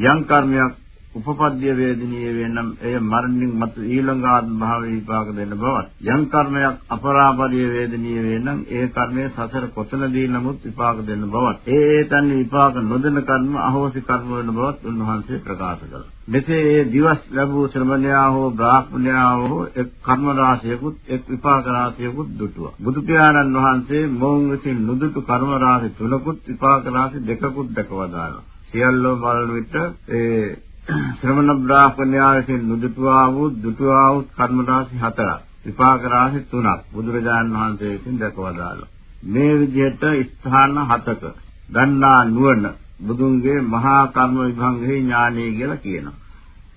යම් කර්මයක් උපපද්‍ය වේදනීය වෙනම් එය මරණින් මතු ඊළඟ ආත්ම භාවයේ විපාක දෙන්න බවත්. යම් කර්මයක් අපරාපරිය වේදනීය වෙනම් ඒ කර්මය සසර කොතනදී නමුත් විපාක දෙන්න බවත්. ඒ ඒ තන් විපාක නොදෙන කර්ම අහෝසි කර්ම වෙන බවත් උන්වහන්සේ ප්‍රකාශ කළා. මෙසේ ඒ දිවස් ලැබූ ශ්‍රමණයා හෝ බ්‍රාහ්මණයා හෝ එක් කර්ම රාශියකුත් එක් විපාක රාශියකුත් දුටුවා. බුදු පියාණන් වහන්සේ මොවුන් විසින් නුදුටු කර්ම රාශි තුනකුත් විපාක රාශි දෙකකුත් දක්වදාලා සියල්ලෝ බලන විට ඒ ශ්‍රමණ බ්‍රාහ්මණයා විසින් නුදුටුවා වූ දුටුවා වූ කර්ම රාශි හතරක් විපාක රාශි තුනක් බුදුරජාණන් වහන්සේ විසින් දක්වදාලා මේ විදිහට ස්ථාන හතක ගන්නා නුවණ බුදුන්ගේ මහා කර්ම විභංගේ ඥානය කියලා කියනවා.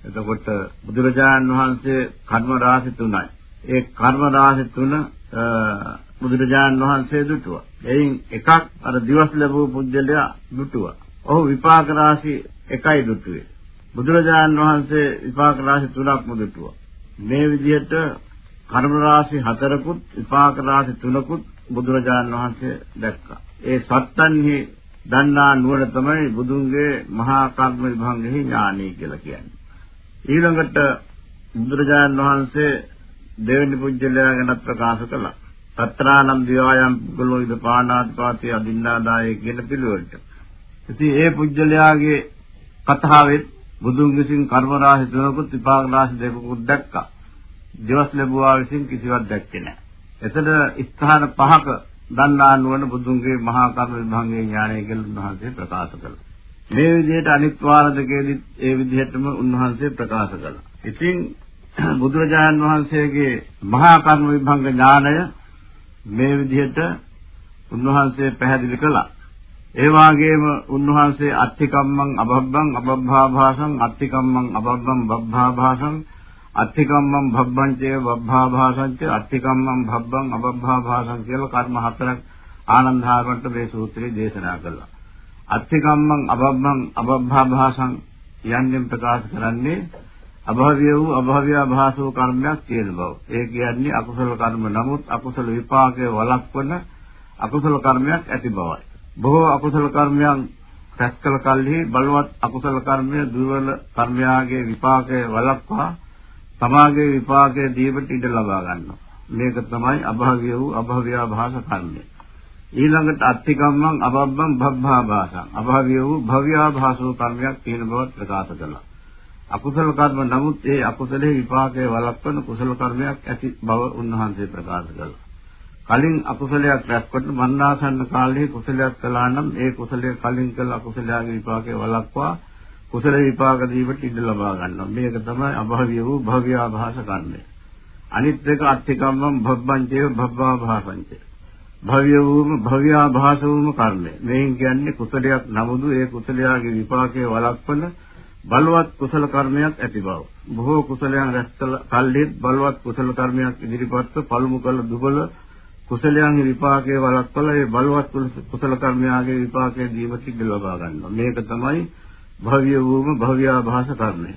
එතකොට බුදුරජාණන් වහන්සේ කර්ම රාශි තුනයි. ඒ කර්ම රාශි තුන බුදුරජාණන් වහන්සේ දුටුවා. එයින් එකක් අර දිවස් ලැබූ පුජ්‍යලයා දුටුවා. ඔහු විපාක රාශි එකයි දුටුවේ. බුදුරජාණන් වහන්සේ විපාක රාශි තුනක් මුදුටුවා. මේ විදිහට කර්ම රාශි හතරකුත් විපාක රාශි තුනකුත් බුදුරජාණන් වහන්සේ දැක්කා. ඒ සත්තන්හි දන්නා නුවණ තමයි බුදුන්ගේ මහා කර්ම විභංගෙහි ඥානයි කියලා කියන්නේ. ඊළඟට බුදුරජාණන් වහන්සේ දෙවෙනි පුජ්‍යලයා ගැන ප්‍රකාශ කළා. తත්‍රානම් දිවායම් පුද්ගලෝ ඉද පාණාතිපාතේ අදින්නාදායේ කියන පිළිවෙලට. ඉතින් ඒ පුජ්‍යලයාගේ කතාවෙත් බුදුන් විසින් කර්ම රාශි තුනකුත් විපාක රාශි දෙකකුත් දැක්කා. දිවස් ලැබුවා විසින් කිසිවක් දැක්කේ නැහැ. එතන ස්ථාන පහක දන්නා නුවණ බුදුන්ගේ මහා කර්ම විභංගේ ඥානය කියලා උන්වහන්සේ ප්‍රකාශ කළා. මේ විදිහට අනිත් වාරදකේදීත් ඒ විදිහටම උන්වහන්සේ ප්‍රකාශ කළා. ඉතින් බුදුරජාණන් වහන්සේගේ මහා කර්ම විභංග ඥානය මේ විදිහට උන්වහන්සේ පැහැදිලි කළා. ඒ වාගේම උන්වහන්සේ අත්තිකම්මං අබබ්බං අබබ්භාභාසං අත්තිකම්මං අබබ්බං බබ්භාභාසං අත්තිකම්මං භබ්බං චේ බබ්භාභාසං ච අත්තිකම්මං භබ්බං අබබ්භාභාසං කියලා කර්ම හතරක් ආනන්දහාරමට මේ සූත්‍රය දේශනා කළා. අත්තිකම්මං අබබ්බං අබබ්භා භාසං යන්නෙන් ප්‍රකාශ කරන්නේ අභව්‍ය වූ අභව්‍ය භාසෝ කර්මයක් තියෙන බව. ඒ කියන්නේ අකුසල කර්ම නමුත් අකුසල විපාකයේ වළක්වන අකුසල කර්මයක් ඇති බවයි. බොහෝ අකුසල කර්මයන් රැස්කල කල්හි බලවත් අකුසල කර්මය දුර්වල කර්මයාගේ විපාකය වළක්වා තමාගේ විපාකය දීවට ඉඩ ලබා ගන්නවා. මේක තමයි අභව්‍ය වූ අභව්‍ය භාස කර්මය. ඊළඟට අත්තිකම්මං අබබ්බං භබ්භා භාසං අභව්‍ය වූ භව්‍යා භාසෝ කර්මයක් තියෙන බව ප්‍රකාශ කළා. අකුසල කර්ම නමුත් ඒ අකුසලේ විපාකයේ වළක්වන කුසල කර්මයක් ඇති බව උන්වහන්සේ ප්‍රකාශ කළා. කලින් අකුසලයක් රැස්කොට මන්නාසන්න කාලයේ කුසලයක් කළා නම් ඒ කුසලයේ කලින් කළ අකුසලයේ විපාකයේ වළක්වා කුසල විපාක දීවට ඉඩ ලබා ගන්නවා. මේක තමයි අභව්‍ය වූ භව්‍යාභාස කර්මය. අනිත් එක අත්තිකම්මම් භබ්බංචේ භබ්බාභාසංචේ. භව්‍ය වූම භව්‍යාභාස වූම කර්මය. මේන් කියන්නේ කුසලයක් නමුදු ඒ කුසලයාගේ විපාකයේ වළක්වන බලවත් කුසල කර්මයක් ඇති බව. බොහෝ කුසලයන් රැස් කළ කල්හිත් බලවත් කුසල කර්මයක් ඉදිරිපත්ව පළමු කළ දුබල කුසලයන්ගේ විපාකයේ වළක්වලා ඒ බලවත් කුසල කර්මයාගේ විපාකයේ දීමට ඉඩ ලබා ගන්නවා. මේක තමයි භව්‍ය වූම භව්‍යාභාස කර්මය.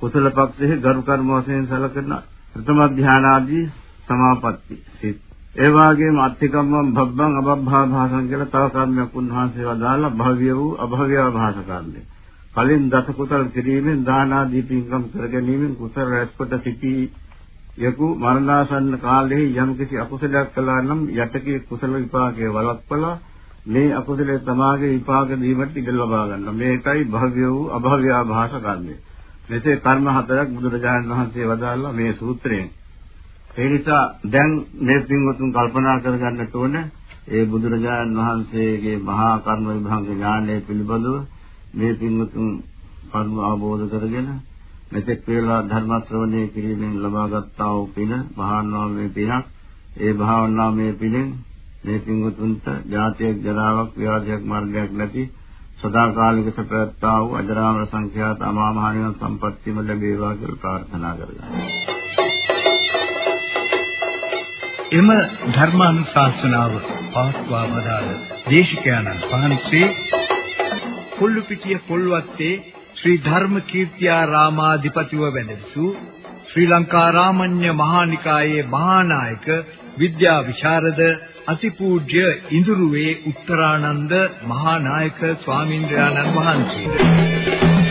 කුසල පක්ෂයේ ගරු කර්ම වශයෙන් සැලකෙන ප්‍රථම ධානාදී සමාපatti සිත්. ඒ වගේම අත්තිකම්මම් භබ්බං අබබ්භාභාසං කියලා තව කර්මයක් උන්වහන්සේ වදාලා භව්‍ය වූ අභව්‍යාභාස කර්මය. කලින් දස කුසල කිරීමෙන් දාන ආදී පින්කම් කර ගැනීමෙන් කුසල රැස්කොට සිටී යකු මරණාසන්න කාලයේ යම්කිසි අකුසලයක් කළා නම් යටකේ කුසල විපාකයේ වළක්වලා මේ අකුසලයේ තමාගේ විපාක දීමට ඉඩ ලබා ගන්නවා. මේකයි භව්‍ය වූ අභව්‍ය ආභාස කර්මය. මෙසේ කර්ම හතරක් බුදුරජාණන් වහන්සේ වදාළා මේ සූත්‍රයෙන්. ඒ නිසා දැන් මේ පින්වතුන් කල්පනා කරගන්නට ඕන ඒ බුදුරජාණන් වහන්සේගේ මහා කර්ම විභංග ඥානය පිළිබඳව මේ පින්වතුන් කර්ම අවබෝධ කරගෙන මෙතෙක් වේලා ධර්ම ශ්‍රවණය කිරීමෙන් ලබාගත්තා වූ පින භාවනාවේ පිනක් ඒ භාවනාවේ පිනෙන් මේ පින්වතුන්ට ජාතියක් ජරාවක් ව්‍යාධියක් මරණයක් නැති සදාකාලික සපයත්තා වූ අජරාමර සංඛ්‍යාත අමා මහ නිවන් සම්පත්තියම ලැබේවා කියලා ප්‍රාර්ථනා කරගන්නවා. එම ධර්මානුශාසනාව පාස්වා වදාළ දේශිකානන් වහන්සේ කොල්ලුපිටිය පොල්වත්තේ ශ්‍රී ධර්ම කීර්තිආරාමාධිපතිව වැඩසු ශ්‍රී ලංකා රාමඤ්ඤ මහානිකායේ මහානායක විද්‍යා විශාරද අතිපූජ්‍ය ඉඳුරුවේ උත්තරානන්ද මහානායක ස්වාමීන්ද්‍රයාණන් වහන්සේ.